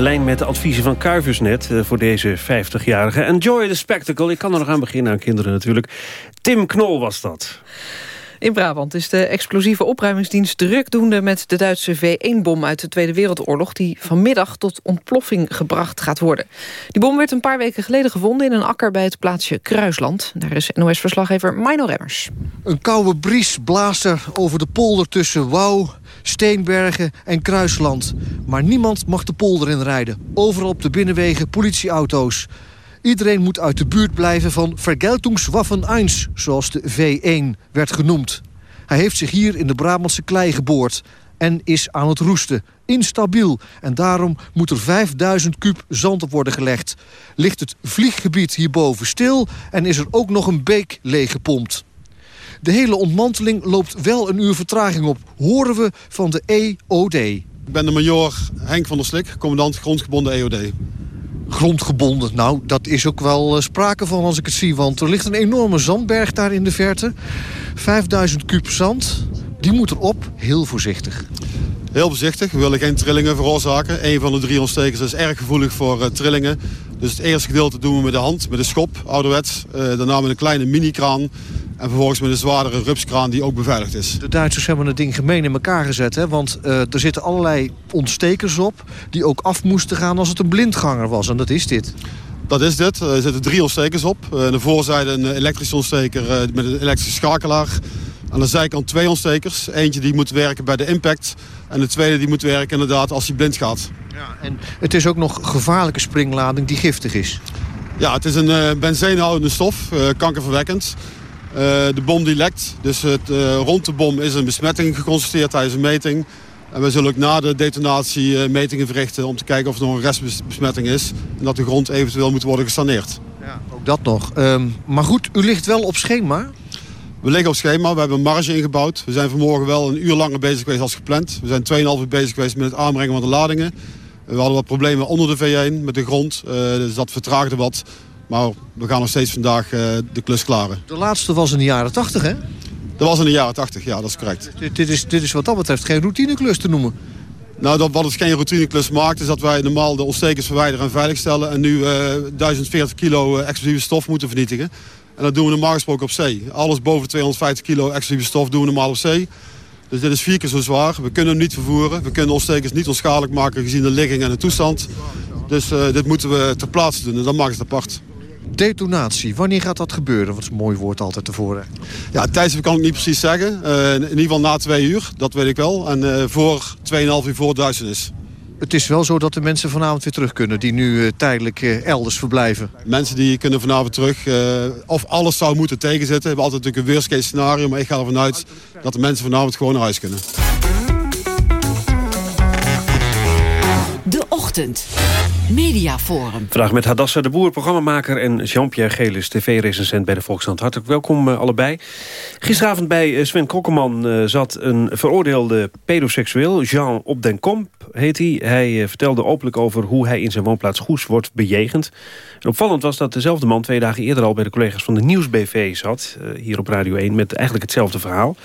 S3: lijn met de adviezen van Kuivers net eh, voor deze 50-jarige. Enjoy the spectacle. Ik kan er nog aan beginnen aan kinderen natuurlijk. Tim Knol was dat.
S2: In Brabant is de explosieve opruimingsdienst drukdoende met de Duitse V1-bom uit de Tweede Wereldoorlog... die vanmiddag tot ontploffing gebracht gaat worden. Die bom werd een paar weken geleden gevonden in een akker bij het plaatsje Kruisland. Daar is NOS-verslaggever Mino Remmers.
S17: Een koude bries blaast er over de polder tussen Wouw, Steenbergen en Kruisland. Maar niemand mag de polder inrijden. Overal op de binnenwegen politieauto's. Iedereen moet uit de buurt blijven van Vergeltungswaffen 1, zoals de V1 werd genoemd. Hij heeft zich hier in de Brabantse klei geboord en is aan het roesten. Instabiel. En daarom moet er 5000 kuub zand op worden gelegd. Ligt het vlieggebied hierboven stil en is er ook nog een beek leeggepompt. De hele ontmanteling loopt wel een uur vertraging op. Horen we van de EOD.
S18: Ik ben de major Henk van der Slik, commandant grondgebonden EOD.
S17: Grondgebonden, nou, dat is ook wel eh, sprake van als ik het zie. Want er ligt een enorme zandberg daar in de verte. 5000 kuub zand, die moet erop, heel voorzichtig.
S18: Heel voorzichtig, we willen geen trillingen veroorzaken. Een van de drie ontstekers is erg gevoelig voor eh, trillingen. Dus het eerste gedeelte doen we met de hand, met een schop, ouderwets. Eh, daarna met een kleine mini-kraan. En vervolgens met een zwaardere rupskraan die ook beveiligd is.
S17: De Duitsers hebben het ding gemeen in elkaar gezet. Hè? Want eh, er zitten allerlei ontstekers op die ook af moesten gaan als het een blindganger was. En dat is dit.
S18: Dat is dit. Er zitten drie ontstekers op. Eh, Aan de voorzijde een elektrische ontsteker eh, met een elektrische schakelaar. Aan de zijkant twee ontstekers. Eentje die moet werken bij de impact. En de tweede die moet werken inderdaad als hij blind gaat.
S17: En het is ook nog gevaarlijke springlading die giftig is.
S18: Ja, het is een uh, benzenehoudende stof, eh, kankerverwekkend. Eh, de bom die lekt, dus het, eh, rond de bom is een besmetting geconstateerd tijdens een meting. En we zullen ook na de detonatie eh, metingen verrichten om te kijken of er nog een restbesmetting is. En dat de grond eventueel moet worden gesaneerd.
S17: Ook dat nog. Ehm, maar goed, u ligt wel op schema.
S18: We liggen op schema, we hebben een marge ingebouwd. We zijn vanmorgen wel een uur langer bezig geweest als gepland. We zijn 2,5 uur bezig geweest met het aanbrengen van de ladingen. We hadden wat problemen onder de V1 met de grond, dus dat vertraagde wat. Maar we gaan nog steeds vandaag eh, de klus klaren.
S17: De laatste was in de jaren 80, hè?
S18: Dat was in de jaren 80, ja, dat is correct.
S17: Dit, dit, is, dit is wat dat betreft geen routineklus te noemen.
S18: Nou, dat, wat het geen routineklus maakt, is dat wij normaal de ontstekers verwijderen en veiligstellen. En nu eh 1040 kilo eh, explosieve stof moeten vernietigen. En dat doen we normaal gesproken op zee. Alles boven 250 kilo explosieve stof doen we normaal op zee. Dus dit is vier keer zo zwaar. We kunnen hem niet vervoeren. We kunnen ontstekers niet onschadelijk maken gezien de ligging en de toestand. Dus eh, dit moeten we ter plaatse doen en dat maakt het apart.
S17: Detonatie, wanneer gaat dat gebeuren? Wat is een mooi woord altijd tevoren.
S18: Ja, tijdstip kan ik niet precies zeggen. Eh, in ieder geval na twee uur, dat weet ik wel. En eh, voor 2,5 uur voor duisternis.
S17: Het is wel zo dat de mensen vanavond weer terug kunnen... die nu eh, tijdelijk elders verblijven.
S18: Mensen die kunnen vanavond terug, eh, of alles zou moeten tegenzitten. We hebben altijd natuurlijk een worst case scenario, maar ik ga ervan uit dat de mensen vanavond gewoon naar huis kunnen.
S8: De Ochtend. Mediaforum.
S3: Vandaag met Hadassa de Boer, programmamaker... en Jean-Pierre Gelis, tv-recensent bij de Volkskrant. Hartelijk welkom eh, allebei. Gisteravond bij eh, Sven Kokkelman eh, zat een veroordeelde pedoseksueel. Jean Op den Komp heet hij. Hij vertelde openlijk over hoe hij in zijn woonplaats Goes wordt bejegend. En opvallend was dat dezelfde man twee dagen eerder al... bij de collega's van de Nieuwsbv zat, eh, hier op Radio 1... met eigenlijk hetzelfde verhaal.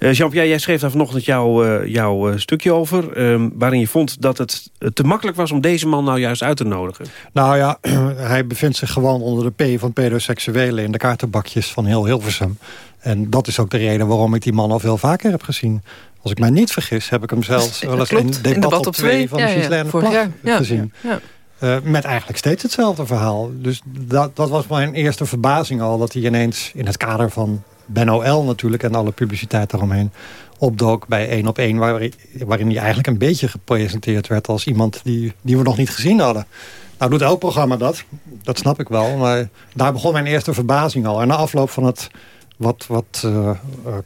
S3: Eh, Jean-Pierre, jij schreef daar vanochtend jouw, eh, jouw eh, stukje over... ehm, waarin je vond dat het te makkelijk was om deze man nou juist uit te nodigen.
S19: Nou ja, *clears throat* hij bevindt zich gewoon onder de P van pedoseksuelen... in de kaartenbakjes van heel Hilversum. En dat is ook de reden waarom ik die man al veel vaker heb gezien. Als ik mij niet vergis, heb ik hem zelfs *laughs* wel eens in debat, op 2 van
S2: Ja,
S19: Ghislaine.
S2: Ja,
S19: gezien.
S2: ja,
S19: Eh, met eigenlijk steeds hetzelfde verhaal. Dus dat, dat was mijn eerste verbazing al... dat hij ineens in het kader van Ben OL natuurlijk... en alle publiciteit daaromheen opdook bij 1 op 1... Waarin, waarin hij eigenlijk een beetje gepresenteerd werd... als iemand die, die we nog niet gezien hadden. Nou doet elk programma dat, dat snap ik wel. Maar daar begon mijn eerste verbazing al. En na afloop van het wat, wat eh, eh,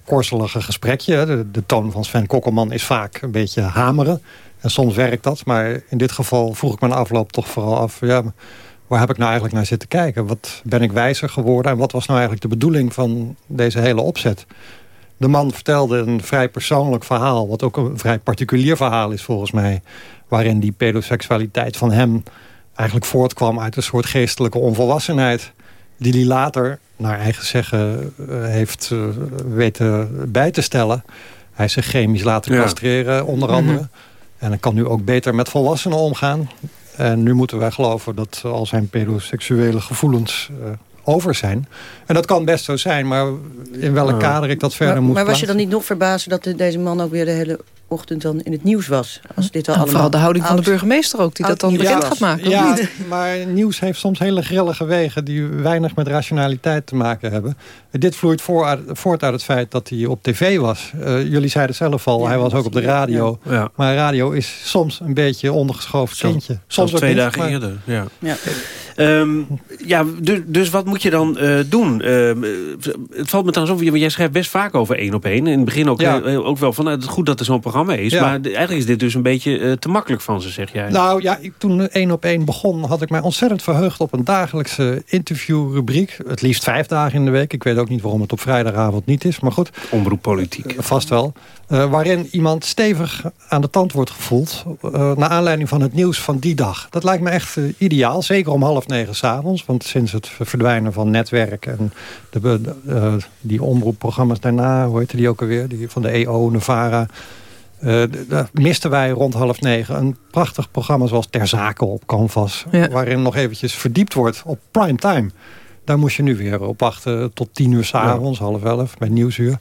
S19: korselige gesprekje... De, de toon van Sven Kokkelman is vaak een beetje hameren... En soms werkt dat, maar in dit geval vroeg ik me na afloop toch vooral af... Ja, waar heb ik nou eigenlijk naar zitten kijken? Wat ben ik wijzer geworden en wat was nou eigenlijk de bedoeling van deze hele opzet? De man vertelde een vrij persoonlijk verhaal... wat ook een vrij particulier verhaal is volgens mij... waarin die pedoseksualiteit van hem eigenlijk voortkwam... uit een soort geestelijke onvolwassenheid... die hij later, naar eigen zeggen, eh, heeft eh, weten bij te stellen. Hij is zich chemisch laten
S20: Ja.
S19: castreren, onder
S20: Mhm.
S19: andere... En hij kan nu ook beter met volwassenen omgaan. En nu moeten wij geloven dat al zijn pedoseksuele gevoelens eh, over zijn. En dat kan best zo zijn, maar in welk kader ik dat verder
S21: maar,
S19: moet
S21: maar was je dan niet nog verbaasd dat de- deze man ook weer de hele ochtend dan in het nieuws was? Als dit al
S2: En
S21: allemaal
S2: Nou, vooral de houding van de burgemeester ook, die dat dan bekend gaat maken.
S19: Ja,
S2: niet?
S19: maar nieuws heeft soms hele grillige wegen... die weinig met rationaliteit te maken hebben. Dit vloeit voort uit het feit dat hij op tv was. Eh, jullie zeiden zelf al, hij was ook op de radio.
S3: Ja.
S19: Maar radio is soms een beetje een ondergeschoven kindje.
S3: Soms
S19: ook
S3: twee
S19: niet,
S3: dagen
S19: maar-
S3: eerder. Ja.
S21: Ja.
S3: Ehm, ja, dus, dus wat moet je dan eh, doen? Ehm, eh, het valt me trouwens op, want jij schrijft best vaak over één op één. In het begin ook,
S19: Ja.
S3: eh, ook wel van, nou, het is goed dat er zo'n programma is.
S19: Ja.
S3: Maar eigenlijk is dit dus een beetje eh, te makkelijk van ze, zeg jij.
S19: Nou ja, ik, toen één op één begon, had ik mij ontzettend verheugd op een dagelijkse interviewrubriek. Het liefst vijf dagen in de week. Ik weet ook niet waarom het op vrijdagavond niet is, maar goed.
S3: Omroep politiek.
S19: Vast wel. Eh, waarin iemand stevig aan de tand wordt gevoeld. eh, naar aanleiding van het nieuws van die dag. Dat lijkt me echt eh, ideaal. Zeker om half negen s'avonds. Want sinds het verdwijnen van netwerk en de, eh, die omroepprogramma's daarna, hoe heette die ook alweer? Die van de EO, Nevara. Eh, daar misten wij rond half negen een prachtig programma zoals Ter Zake op Canvas.
S2: Ja.
S19: Waarin nog eventjes verdiept wordt op prime time. Daar moest je nu weer op wachten tot tien uur s'avonds, half elf, bij Nieuwsuur.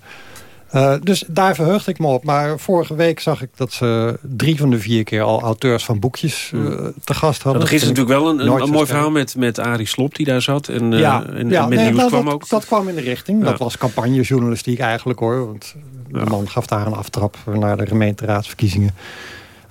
S19: Eh, dus daar verheugde ik me op. Maar vorige week zag ik dat ze drie van de vier keer al auteurs van boekjes eh, te gast hadden.
S3: er gisteren natuurlijk wel een, een, mooi verhaal met, met Arie Slop die daar zat. En, eh,
S19: ja,
S3: en,
S19: ja
S3: en met
S19: nee,
S3: nieuws
S19: nou,
S3: kwam
S19: dat,
S3: ook.
S19: dat kwam in de richting.
S3: Ja.
S19: Dat was campagnejournalistiek eigenlijk hoor. Want de man gaf daar een aftrap naar de gemeenteraadsverkiezingen.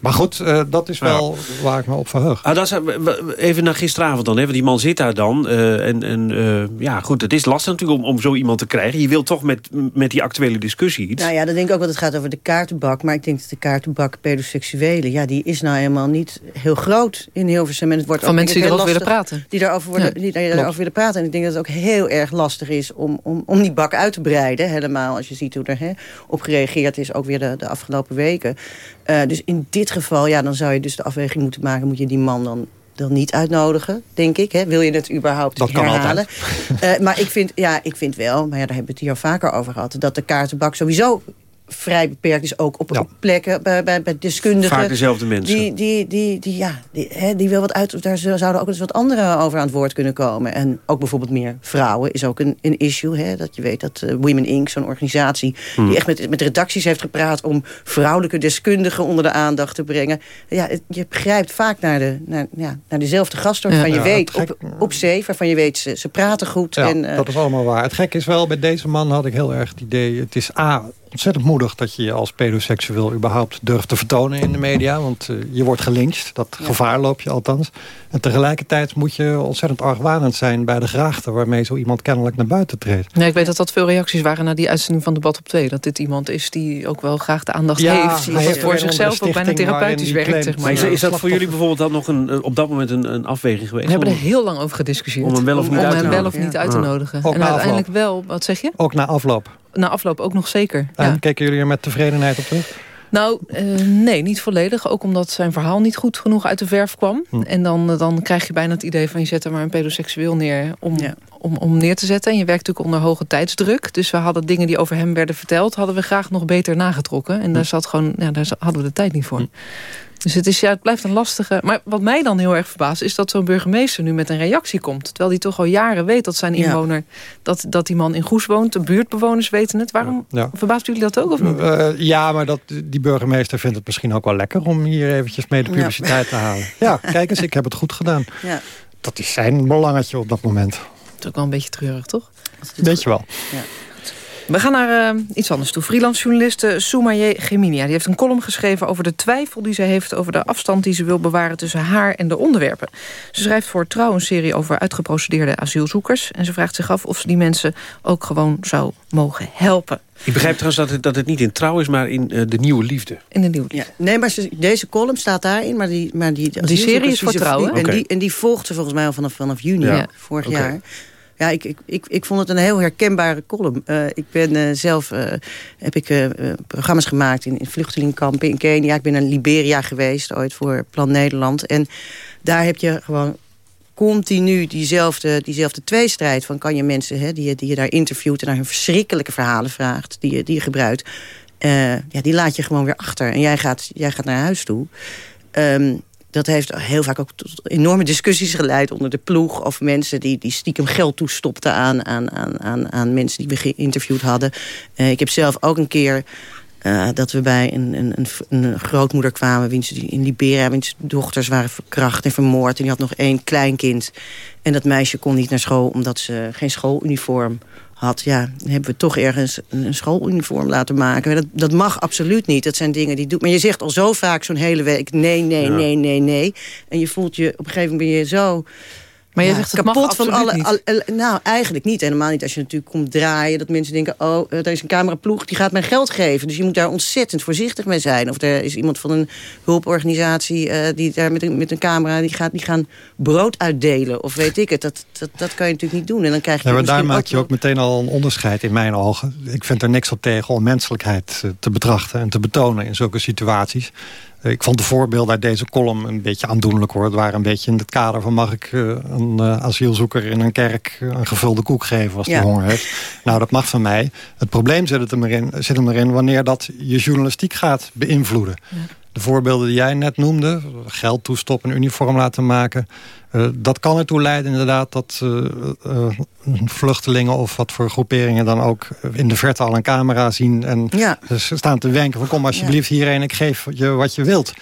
S19: Maar goed, eh, dat is wel waar ik me op verheug.
S3: Ah, dat is, w- even naar gisteravond dan. Hè? Want die man zit daar dan. eh, en en eh, ja, goed, het is lastig natuurlijk om, om zo iemand te krijgen. Je wilt toch met, met die actuele discussie iets.
S21: Nou ja, dan denk ik ook dat het gaat over de kaartenbak. Maar ik denk dat de kaartenbak pedoseksuelen... ja, die is nou helemaal niet heel groot in Hilversum. En het wordt
S2: Van
S21: ook,
S2: mensen die erover willen praten.
S21: Die daarover, worden,
S2: Ja,
S21: die daarover willen praten. En ik denk dat het ook heel erg lastig is om, om, om die bak uit te breiden. Helemaal als je ziet hoe er hè, op gereageerd is. Ook weer de, de afgelopen weken. Eh, dus in dit geval, ja, dan zou je dus de afweging moeten maken... moet je die man dan dan niet uitnodigen, denk ik. Hè? Wil je het überhaupt
S19: Dat kan
S21: herhalen? Eh, maar ik vind, ja, ik vind wel, maar ja, daar hebben we het hier al vaker over gehad... dat de kaartenbak sowieso vrij beperkt is. Ook op, op plekken bij, bij, bij deskundigen.
S3: Vaak dezelfde mensen.
S21: Die, die, die, die, ja, die, hè, die wil wat uit... Daar zouden ook eens wat anderen over aan het woord kunnen komen. En ook bijvoorbeeld meer vrouwen is ook een, een issue. Hè? Dat je weet dat eh, Women Inc., zo'n organisatie...
S3: Hmm.
S21: die echt met, met redacties heeft gepraat... om vrouwelijke deskundigen onder de aandacht te brengen. Ja, het- je grijpt vaak naar, de, naar, ja, naar dezelfde gasten... waarvan
S19: Ja.
S21: je
S19: Ja,
S21: weet, op, op zee... waarvan je weet, ze, ze praten goed.
S19: Ja,
S21: en, eh,
S19: dat is allemaal waar. Het gek is wel, bij deze man had ik heel erg het idee... het is A, ontzettend moedig dat je je als pedoseksueel überhaupt durft te vertonen in de media. Want eh, je wordt gelyncht, dat gevaar loop je althans. En tegelijkertijd moet je ontzettend argwanend zijn bij de grachten... waarmee zo iemand kennelijk naar buiten treedt.
S2: Nee, ik weet dat dat veel reacties waren na die uitzending van Debat op 2. Dat dit iemand is die ook wel graag de aandacht
S19: Ja,
S2: heeft. Die
S19: hij heeft
S2: voor zichzelf ook bijna therapeutisch werkt. Zeg maar.
S3: Maar is, is dat voor jullie bijvoorbeeld dan nog een, een- op dat moment een, een afweging geweest?
S2: We hebben er heel lang over gediscussieerd.
S3: Om hem wel of niet
S2: om
S3: uit te
S2: hem wel
S3: nodigen.
S2: of niet uit te
S3: Ja.
S2: nodigen.
S19: Ook
S2: en uiteindelijk wel, wat zeg je?
S19: Ook na afloop.
S2: Na afloop ook nog zeker.
S19: En
S2: Ja.
S19: keken jullie er met tevredenheid op terug?
S2: Nou, eh, nee, niet volledig. Ook omdat zijn verhaal niet goed genoeg uit de verf kwam.
S19: Hm.
S2: En dan, eh, dan krijg je bijna het idee van... je zet er maar een pedoseksueel neer om, om, om neer te zetten. En je werkt natuurlijk onder hoge tijdsdruk. Dus we hadden dingen die over hem werden verteld... hadden we graag nog beter nagetrokken. En daar, zat gewoon, ja, daar hadden we de tijd niet voor. Dus het, is, ja, het blijft een lastige... Maar wat mij dan heel erg verbaast... is dat zo'n burgemeester nu met een reactie komt. Terwijl hij toch al jaren weet dat zijn
S19: Ja.
S2: inwoner... Dat, dat die man in Goes woont. De buurtbewoners weten het. Waarom
S19: Ja.
S2: verbaast jullie dat ook of niet?
S19: Eh, ja, maar dat, die burgemeester vindt het misschien ook wel lekker... om hier eventjes mee de
S21: Ja.
S19: publiciteit te halen. Ja, kijk eens, ik heb het goed gedaan.
S21: Ja.
S19: Dat is zijn belangetje op dat moment.
S2: Dat is ook wel een beetje treurig, toch?
S19: Weet je wel.
S2: We gaan naar eh, iets anders toe. Freelancejournaliste Soumaye Geminia. Die heeft een column geschreven over de twijfel die ze heeft... over de afstand die ze wil bewaren tussen haar en de onderwerpen. Ze schrijft voor Trouw een serie over uitgeprocedeerde asielzoekers. En ze vraagt zich af of ze die mensen ook gewoon zou mogen helpen.
S3: Ik begrijp trouwens dat het, dat het niet in trouw is, maar in eh, de nieuwe liefde.
S2: In de nieuwe
S21: Ja, nee, maar ze- deze column staat daarin. Maar die, maar die,
S2: Die serie is voor Trouw, hè?
S21: En,
S3: Oké.
S21: die, en die volgde volgens mij al vanaf, vanaf juni
S2: Ja.
S21: vorig
S3: Oké.
S21: jaar. Ja, ik, ik, ik, vond het een heel herkenbare column. Eh, ik ben eh, zelf eh, heb ik programma's gemaakt in, in vluchtelingenkampen in Kenia. Ik ben naar Liberia geweest ooit voor Plan Nederland. En daar heb je gewoon continu diezelfde, diezelfde tweestrijd. Van kan je mensen hè, die, die je daar interviewt en naar hun verschrikkelijke verhalen vraagt, die je, die je gebruikt. ja, die laat je gewoon weer achter. En jij gaat, jij gaat naar huis toe. Ehm, dat heeft heel vaak ook tot enorme discussies geleid onder de ploeg. Of mensen die, die stiekem geld toestopten aan, aan, aan, aan, mensen die we geïnterviewd hadden. Eh, ik heb zelf ook een keer eh, dat we bij een, een, een, een grootmoeder kwamen... Wiens, die in Liberia, wiens dochters waren verkracht en vermoord. En die had nog één kleinkind. En dat meisje kon niet naar school omdat ze geen schooluniform had. Ja, hebben we toch ergens een, een schooluniform laten maken. Dat, dat mag absoluut niet. Dat zijn dingen die doet. Maar je zegt al zo vaak zo'n hele week... nee, nee,
S2: Ja.
S21: nee, nee, nee. En je voelt je... op een gegeven moment ben je zo...
S2: Maar jij
S21: ja,
S2: zegt het mag
S21: kapot van
S2: absoluut
S21: alle, nou, eigenlijk niet. Helemaal niet als je natuurlijk komt draaien. Dat mensen denken, oh, eh, er is een cameraploeg die gaat mij geld geven. Dus je moet daar ontzettend voorzichtig mee zijn. Of er is iemand van een hulporganisatie eh, die daar met een, met een camera... Die, gaat, die gaan brood uitdelen of weet ik het. Dat, dat, dat kan je natuurlijk niet doen. En dan krijg je
S19: Ja, maar daar maak je ook meteen al een onderscheid in mijn ogen. Ik vind er niks op tegen om menselijkheid eh, te betrachten en te betonen in zulke situaties. Eh, Ik vond de voorbeelden uit deze column een beetje aandoenlijk hoor. Het waren een beetje in het kader van mag ik eh, een eh, asielzoeker in een kerk een gevulde koek geven als
S21: Ja.
S19: honger heeft. Nou, dat mag van mij. Het probleem zit, het er maar in, zit er maar in wanneer dat je journalistiek gaat beïnvloeden. De voorbeelden die jij net noemde, geld toestoppen, een uniform laten maken... eh, dat kan ertoe leiden inderdaad dat eh, eh, vluchtelingen of wat voor groeperingen dan ook... in de verte al een camera zien en
S21: Ja.
S19: ze staan te wenken van kom alsjeblieft hierheen, ik geef je wat je wilt.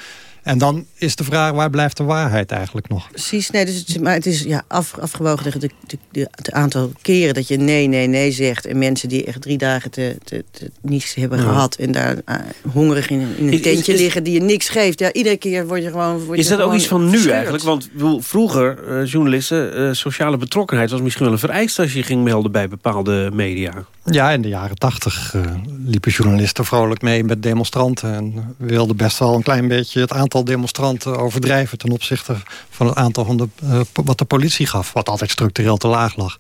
S19: En dan is de vraag, waar blijft de waarheid eigenlijk nog?
S21: Precies, nee, dus het, is- maar het is ja, af, afgewogen tegen de, de, de- het aantal keren dat je nee, nee, nee zegt. En mensen die echt drie dagen te, te, te niets hebben
S3: Ja.
S21: gehad. En daar eh, hongerig in, in een
S3: Is-
S21: tentje
S3: is-
S21: liggen die je niks geeft. Ja, iedere keer word je gewoon word
S3: Is
S21: je
S3: dat ook iets van nu
S21: verscheurd.
S3: eigenlijk? Want vroeger, eh, journalisten, eh, sociale betrokkenheid... was misschien wel een vereiste als je ging melden bij bepaalde media.
S19: Ja, in de jaren tachtig eh, liepen journalisten vrolijk mee met demonstranten. En wilden best wel een klein beetje het aantal demonstranten overdrijven... ten opzichte van het aantal van de, eh, wat de politie gaf. Wat altijd structureel te laag lag.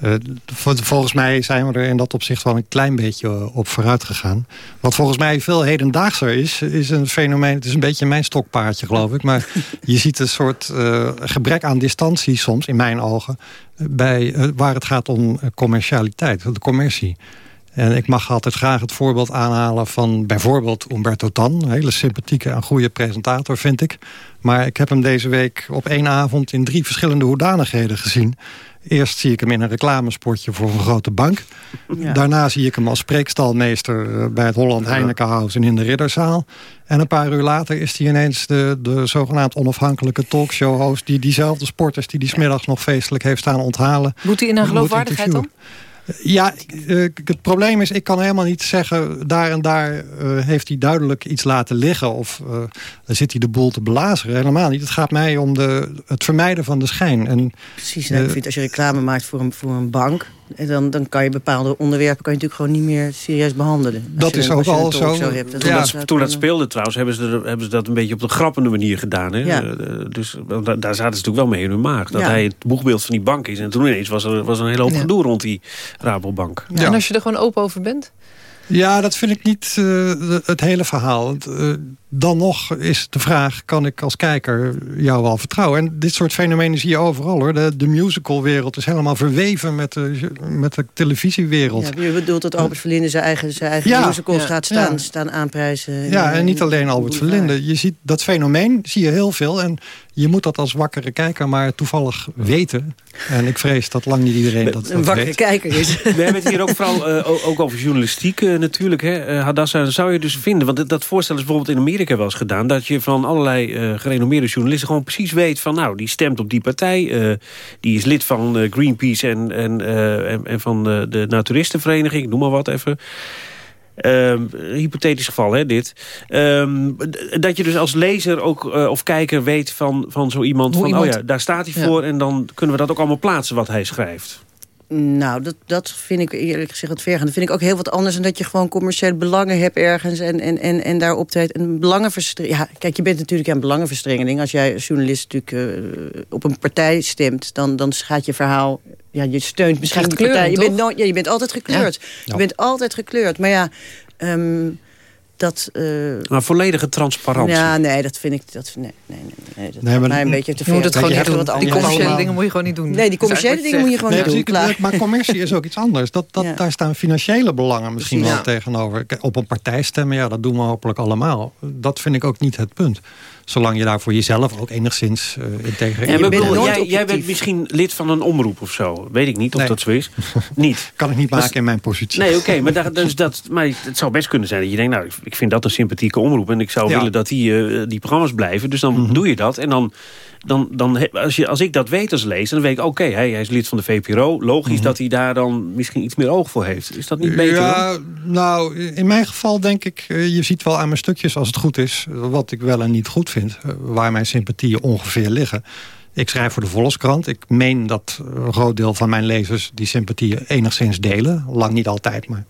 S19: Eh, vol- volgens mij zijn we er in dat opzicht wel een klein beetje eh, op vooruit gegaan. Wat volgens mij veel hedendaagser is, is een fenomeen... het is een beetje mijn stokpaardje, geloof ik... maar *laughs* je ziet een soort gebrek aan distantie soms, in mijn ogen... bij, waar het gaat om commercialiteit, de commercie. En ik mag altijd graag het voorbeeld aanhalen van bijvoorbeeld Umberto Tan. Een hele sympathieke en goede presentator, vind ik. Maar ik heb hem deze week op één avond in drie verschillende hoedanigheden gezien. Eerst zie ik hem in een reclamespotje voor een grote bank.
S21: Ja.
S19: Daarna zie ik hem als spreekstalmeester eh, bij het Holland Heinekenhuis en in de Ridderzaal. En een paar uur later is hij ineens de, de zogenaamd onafhankelijke talkshow-host... die diezelfde sporters die die smiddags nog feestelijk heeft staan onthalen.
S2: Moet hij in een geloofwaardigheid dan?
S19: Ja, eh, het probleem is, ik kan helemaal niet zeggen... daar en daar eh, heeft hij duidelijk iets laten liggen... of eh, zit hij de boel te belazeren. Helemaal niet. Het gaat mij om de, het vermijden van de schijn. En,
S21: Precies, ik vind als je reclame maakt voor een, voor een bank... En dan, dan kan je bepaalde onderwerpen kan je natuurlijk gewoon niet meer serieus behandelen.
S19: Dat
S21: je-
S19: is ook al zo.
S21: hebt.
S3: Toen,
S19: Ja.
S3: dat, toen dat speelde trouwens, hebben ze, er- hebben ze dat een beetje op de grappende manier gedaan. Hè?
S21: Ja.
S3: Eh, dus daar zaten ze natuurlijk wel mee in hun maag. Dat
S21: Ja.
S3: hij het boegbeeld van die bank is. En toen ineens was er, was er een hele hoop
S2: Ja.
S3: gedoe rond die Rabobank.
S2: En als je er gewoon open over bent?
S19: Ja, dat vind ik niet eh, het hele verhaal. Eh, dan nog is de vraag, kan ik als kijker jou wel vertrouwen? En dit soort fenomenen zie je overal hoor. De, de musicalwereld is helemaal verweven met de, met de televisiewereld.
S21: Ja, je bedoelt dat Albert Verlinde zijn eigen, zijn eigen
S19: Ja.
S21: musicals
S19: Ja.
S21: gaat staan,
S19: Ja.
S21: staan aanprijzen.
S19: Ja, en niet alleen Albert
S21: in-
S19: Verlinde. Je ziet dat fenomeen, zie je heel veel. En je moet dat als wakkere kijker maar toevallig weten. En ik vrees dat lang niet iedereen dat,
S21: Een wakkere
S19: weet.
S21: kijker is.
S3: We hebben het hier ook vooral eh, ook over journalistiek eh, natuurlijk. Hè. Eh, Hadassa, zou je dus vinden, want dat voorstel is bijvoorbeeld in Amerika wel eens gedaan... dat je van allerlei eh, gerenommeerde journalisten gewoon precies weet van... nou, die stemt op die partij, eh, die is lid van eh, Greenpeace en, en, en, en van de Naturistenvereniging, noem maar wat even... Ehm, hypothetisch geval, hè, dit. Ehm, dat je dus als lezer ook, of kijker weet van, van zo iemand...
S2: Hoe
S3: van,
S2: iemand-
S3: oh ja, daar staat hij
S2: Ja.
S3: voor... en dan kunnen we dat ook allemaal plaatsen wat hij schrijft.
S21: Nou, dat, dat vind ik eerlijk gezegd wat ver gaan. Dat vind ik ook heel wat anders dan dat je gewoon commerciële belangen hebt ergens en, en, en, en daar optreedt. En belangenverstrengeling. Ja, kijk, je bent natuurlijk aan belangenverstrengeling. Als jij als journalist natuurlijk eh, op een partij stemt, dan, dan gaat je verhaal. Ja, je steunt misschien die partij. Je bent, nooit, ja, je bent altijd gekleurd.
S19: Ja.
S21: Je bent altijd gekleurd. Maar ja. ehm, dat... eh,
S3: Maar volledige transparantie.
S21: ja, nee, dat vind ik... Dat, nee, nee, nee, nee, dat
S19: Nee, maar-
S21: mij een beetje te
S2: Je moet
S21: ver.
S2: het gewoon niet doen.
S21: wat
S2: Die commerciële dingen moet je gewoon niet doen.
S21: Nee, die commerciële dingen moet je gewoon
S19: Nee,
S21: niet doen. Klaar.
S19: maar commercie is ook iets anders. Dat, dat,
S21: Ja.
S19: Daar staan financiële belangen misschien
S21: Precies.
S19: wel
S21: Ja.
S19: tegenover. Op een partij stemmen, ja, dat doen we hopelijk allemaal. Dat vind ik ook niet het punt. Zolang je daar voor jezelf ook enigszins uh.
S3: Ja, maar ik bedoel, jij, bent misschien lid van een omroep of zo. Weet ik niet of
S19: Nee.
S3: dat zo is. *laughs* niet.
S19: Kan ik niet
S3: Dus-
S19: maken in mijn positie.
S3: Nee, oké, maar, daar- *laughs* dus dat, maar het zou best kunnen zijn dat je denkt... nou, ik- vind dat een sympathieke omroep... en ik zou
S19: Ja.
S3: willen dat die, eh, die programma's blijven. Dus dan
S19: Mhm.
S3: doe je dat. En dan, dan, dan als, je, als ik dat weet als lezer... dan weet ik, oké, hij, hij is lid van de VPRO. Logisch dat hij daar dan misschien iets meer oog voor heeft. Is dat niet beter? dan?
S19: Ja, nou, in mijn geval denk ik... eh, je ziet wel aan mijn stukjes, als het goed is... wat ik wel en niet goed vind. eh, Waar mijn sympathieën ongeveer liggen. Ik schrijf voor de Volkskrant. Ik meen dat een groot deel van mijn lezers... die sympathieën enigszins delen. Lang niet altijd, maar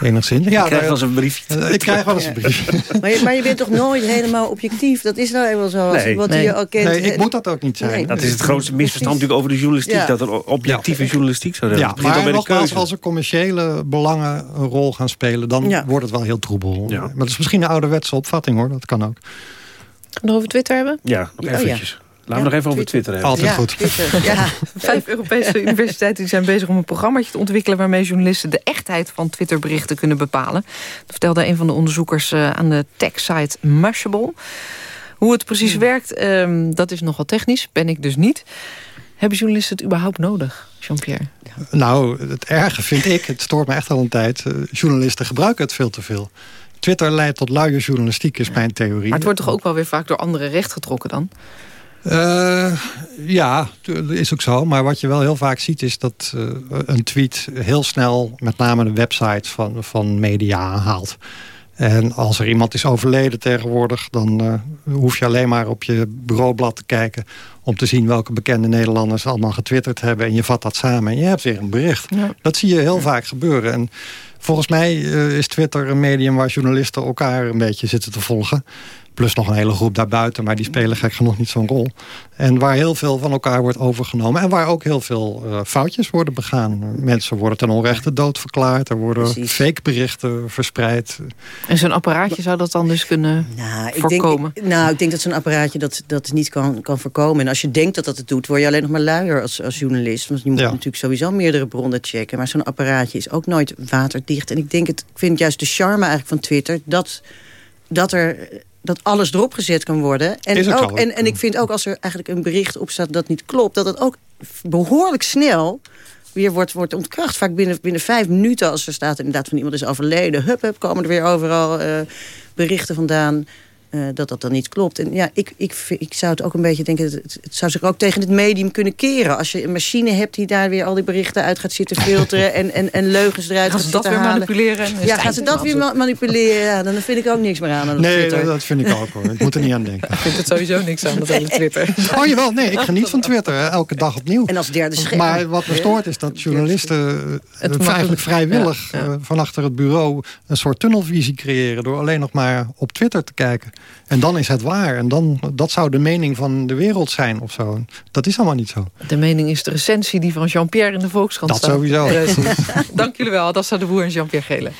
S19: enigszins.
S3: ik krijg wel eens een briefje.
S19: Eh, Ik krijg wel eens een briefje. *laughs*
S21: Maar je, maar je bent toch nooit helemaal objectief? Dat is nou eenmaal zo.
S3: Nee.
S21: wat
S19: Nee.
S21: je al kent.
S19: Nee, ik moet dat ook niet zijn.
S21: Nee.
S3: Dat is het grootste misverstand natuurlijk over de journalistiek.
S21: Ja.
S3: Dat er objectieve journalistiek zou zijn.
S19: Ja,
S3: al
S19: maar
S3: bij
S19: nogmaals, als er commerciële belangen een rol gaan spelen... dan
S21: Ja.
S19: wordt het wel heel troebel.
S3: Ja.
S19: Maar dat is misschien een ouderwetse opvatting, hoor. Dat kan ook.
S2: Gaan we nog over Twitter hebben?
S3: Ja, nog
S21: Oh, ja.
S3: eventjes. Laten we nog even over Twitter hebben.
S19: Altijd
S21: Ja,
S19: goed.
S21: Twitter. Ja.
S2: Vijf Europese universiteiten die zijn bezig om een programmaatje te ontwikkelen... waarmee journalisten de echtheid van Twitterberichten kunnen bepalen. Dat vertelde een van de onderzoekers eh, aan de tech-site Mashable. Hoe het precies werkt, ehm, dat is nogal technisch. Ben ik dus niet. Hebben journalisten het überhaupt nodig, Jean-Pierre?
S19: Nou, het erge vind ik, het stoort me echt al een tijd... eh, journalisten gebruiken het veel te veel. Twitter leidt tot luie journalistiek, is mijn theorie.
S2: Maar het wordt toch ook wel weer vaak door anderen rechtgetrokken dan?
S19: Eh, ja, dat is ook zo. Maar wat je wel heel vaak ziet is dat eh, een tweet heel snel... met name de websites van, van media aanhaalt. En als er iemand is overleden tegenwoordig... dan eh, hoef je alleen maar op je bureaublad te kijken... om te zien welke bekende Nederlanders allemaal getwitterd hebben. En je vat dat samen en je hebt weer een bericht.
S2: Ja.
S19: Dat zie je heel vaak gebeuren. En volgens mij is Twitter een medium waar journalisten elkaar een beetje zitten te volgen. Plus nog een hele groep daarbuiten, maar die spelen gek genoeg niet zo'n rol. En waar heel veel van elkaar wordt overgenomen. En waar ook heel veel eh, foutjes worden begaan. Mensen worden ten onrechte doodverklaard. Er worden
S21: Precies.
S19: fake berichten verspreid.
S2: En zo'n apparaatje zou dat dan dus kunnen
S21: Nou, ik
S2: voorkomen?
S21: Denk, nou, ik denk dat zo'n apparaatje dat, dat niet kan, kan voorkomen. En als je denkt dat dat het doet, word je alleen nog maar luier als, als journalist. Want je moet
S19: Ja.
S21: natuurlijk sowieso meerdere bronnen checken. Maar zo'n apparaatje is ook nooit waterdicht. En ik, denk het, ik vind juist de charme eigenlijk van Twitter... dat, dat er dat alles erop gezet kan worden. En,
S19: ook
S21: en, en ik vind ook als er eigenlijk een bericht op staat dat niet klopt... dat het ook behoorlijk snel weer wordt, wordt ontkracht. Vaak binnen, binnen vijf minuten als er staat inderdaad van iemand is overleden. Hup, hup, komen er weer overal eh, berichten vandaan eh, dat dat dan niet klopt. En ja, ik, ik, ik zou het ook een beetje denken... Het, het zou zich ook tegen het medium kunnen keren. Als je een machine hebt die daar weer al die berichten uit gaat zitten filteren... en, en, en leugens eruit
S2: Gaan
S21: gaat
S2: ze dat weer
S21: halen.
S2: manipuleren?
S21: Ja, gaan ze dat weer ma- manipuleren? Ja, dan vind ik ook niks meer aan. aan
S19: Nee,
S21: Twitter.
S19: dat, dat vind ik ook hoor. Ik moet er niet aan denken.
S2: Ik vind het sowieso niks aan dat hele Twitter.
S19: Oh jawel, nee, ik geniet van Twitter. hè, Elke dag opnieuw.
S21: En als derde scherm.
S19: Maar wat me stoort is dat journalisten eh, eigenlijk vrijwillig
S2: Ja, ja.
S19: eh, van achter het bureau een soort tunnelvisie creëren door alleen nog maar op Twitter te kijken. En dan is het waar. En dan, dat zou de mening van de wereld zijn of zo. Dat is allemaal niet zo.
S2: De mening is de recensie die van Jean-Pierre in de Volkskrant
S19: Dat
S2: staat.
S19: sowieso.
S2: Precies. *laughs* Dank jullie wel, Adassa de Boer en Jean-Pierre Gele.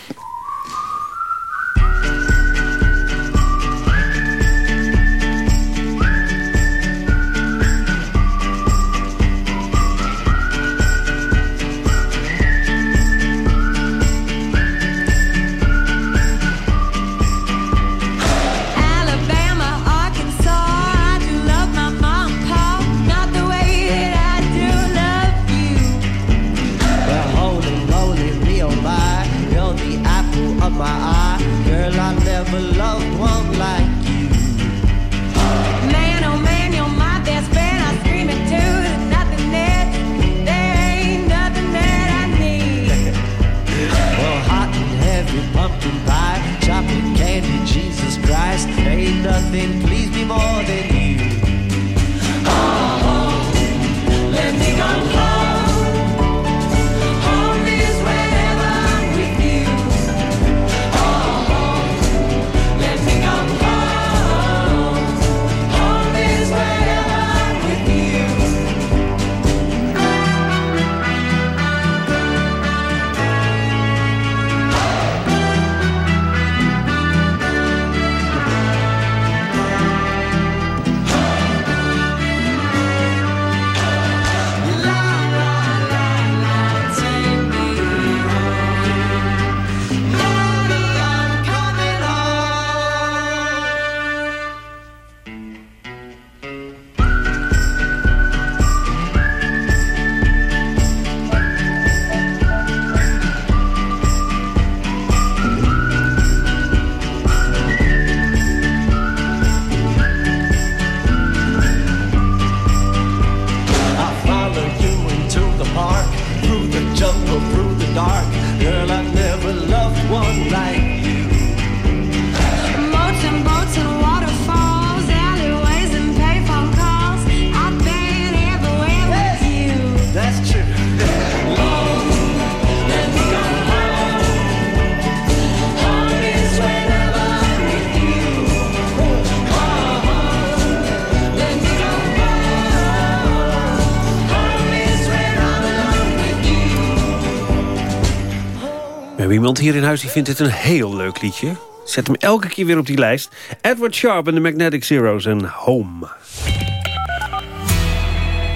S3: Iemand hier in huis die vindt dit een heel leuk liedje. Zet hem elke keer weer op die lijst. Edward Sharp en de Magnetic Zeros en Home.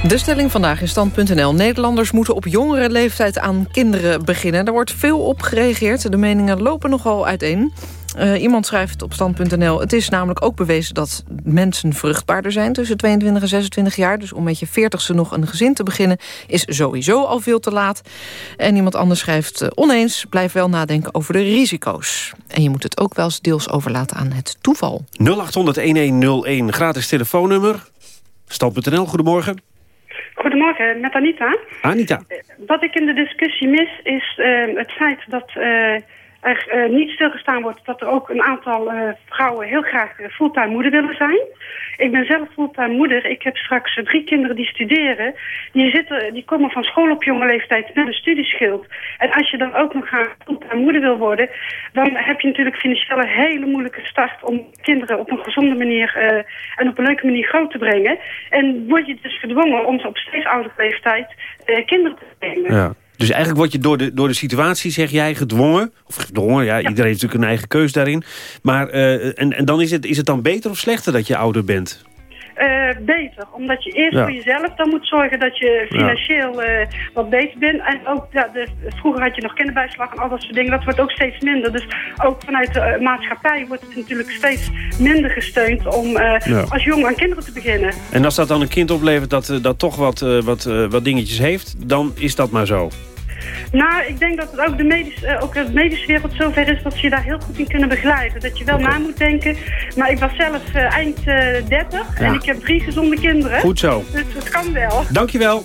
S2: De stelling vandaag in stand.nl. Nederlanders moeten op jongere leeftijd aan kinderen beginnen. Daar wordt veel op gereageerd. De meningen lopen nogal uiteen. Eh, iemand schrijft op stand.nl... het is namelijk ook bewezen dat mensen vruchtbaarder zijn... tussen 22 en 26 jaar. Dus om met je 40ste nog een gezin te beginnen... is sowieso al veel te laat. En iemand anders schrijft eh, oneens... blijf wel nadenken over de risico's. En je moet het ook wel eens deels overlaten aan het toeval.
S3: 0800-1101, gratis telefoonnummer. Stand.nl, goedemorgen.
S22: Goedemorgen, met Anita.
S3: Anita.
S22: Wat ik in de discussie mis is eh, het feit dat eh, er eh, niet stilgestaan wordt dat er ook een aantal eh, vrouwen heel graag eh, fulltime moeder willen zijn. Ik ben zelf fulltime moeder. Ik heb straks drie kinderen die studeren. Die, zitten, die komen van school op jonge leeftijd met een studieschuld. En als je dan ook nog graag fulltime moeder wil worden, dan heb je natuurlijk financieel een hele moeilijke start om kinderen op een gezonde manier en op een leuke manier groot te brengen. En word je dus gedwongen om ze op steeds oudere leeftijd kinderen te nemen.
S3: Ja. Dus eigenlijk word je door de, door de situatie, zeg jij, gedwongen. Of gedwongen, ja, iedereen heeft natuurlijk een eigen keus daarin. Maar eh, en, en dan is het, is het dan beter of slechter dat je ouder bent?
S22: Eh, beter, omdat je eerst
S3: Ja.
S22: voor jezelf dan moet zorgen dat je financieel eh, wat beter bent. En ook, ja, de, vroeger had je nog kinderbijslag en al dat soort dingen, dat wordt ook steeds minder. Dus ook vanuit de eh, maatschappij wordt het natuurlijk steeds minder gesteund om
S3: Ja.
S22: als jong aan kinderen te beginnen.
S3: En als dat dan een kind oplevert dat, dat toch wat, wat, wat dingetjes heeft, dan is dat maar zo.
S22: Nou, ik denk dat het ook de, medisch, eh, ook de medische wereld zover is dat ze je daar heel goed in kunnen begeleiden. Dat je wel na moet denken. Maar ik was zelf eh, eind eh 30 en ik heb drie gezonde kinderen.
S3: Goed zo.
S22: Dus het kan wel.
S3: Dankjewel.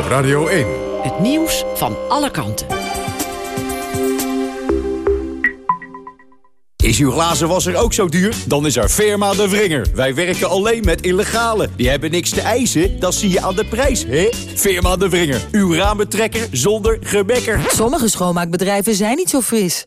S1: Op Radio 1.
S8: Het nieuws van alle kanten.
S23: Is uw glazenwasser ook zo duur? Dan is er Firma de Vringer. Wij werken alleen met illegale. Die hebben niks te eisen, dat zie je aan de prijs, hè? Firma de Vringer. Uw raambetrekker zonder gebekker.
S24: Sommige schoonmaakbedrijven zijn niet zo fris.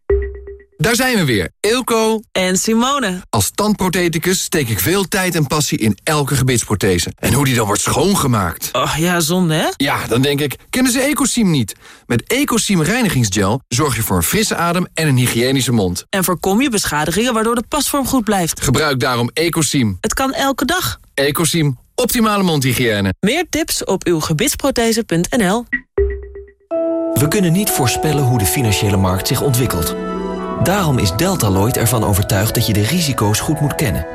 S25: Daar zijn we weer, Ilko
S24: en Simone.
S25: Als tandprotheticus steek ik veel tijd en passie in elke gebitsprothese. En hoe die dan wordt schoongemaakt.
S24: Oh ja, zonde hè?
S25: Ja, dan denk ik, kennen ze Ecosim niet? Met Ecosim reinigingsgel zorg je voor een frisse adem en een hygiënische mond.
S24: En voorkom je beschadigingen waardoor de pasvorm goed blijft.
S25: Gebruik daarom Ecosim.
S24: Het kan elke dag.
S25: Ecosim, optimale mondhygiëne.
S24: Meer tips op uw gebitsprothese.nl.
S26: We kunnen niet voorspellen hoe de financiële markt zich ontwikkelt. Daarom is Deltaloid ervan overtuigd dat je de risico's goed moet kennen.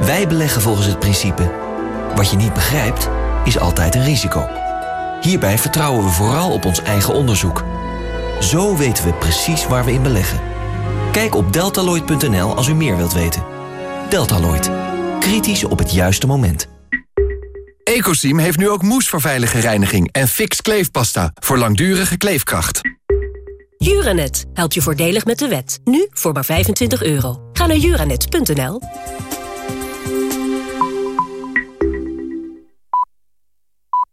S26: Wij beleggen volgens het principe... wat je niet begrijpt, is altijd een risico. Hierbij vertrouwen we vooral op ons eigen onderzoek. Zo weten we precies waar we in beleggen. Kijk op deltaloid.nl als u meer wilt weten. Deltaloid. Kritisch op het juiste moment.
S25: Ecosim heeft nu ook moes voor veilige reiniging en fix kleefpasta voor langdurige kleefkracht.
S27: Juranet helpt je voordelig met de wet. Nu voor maar 25 euro. Ga naar juranet.nl.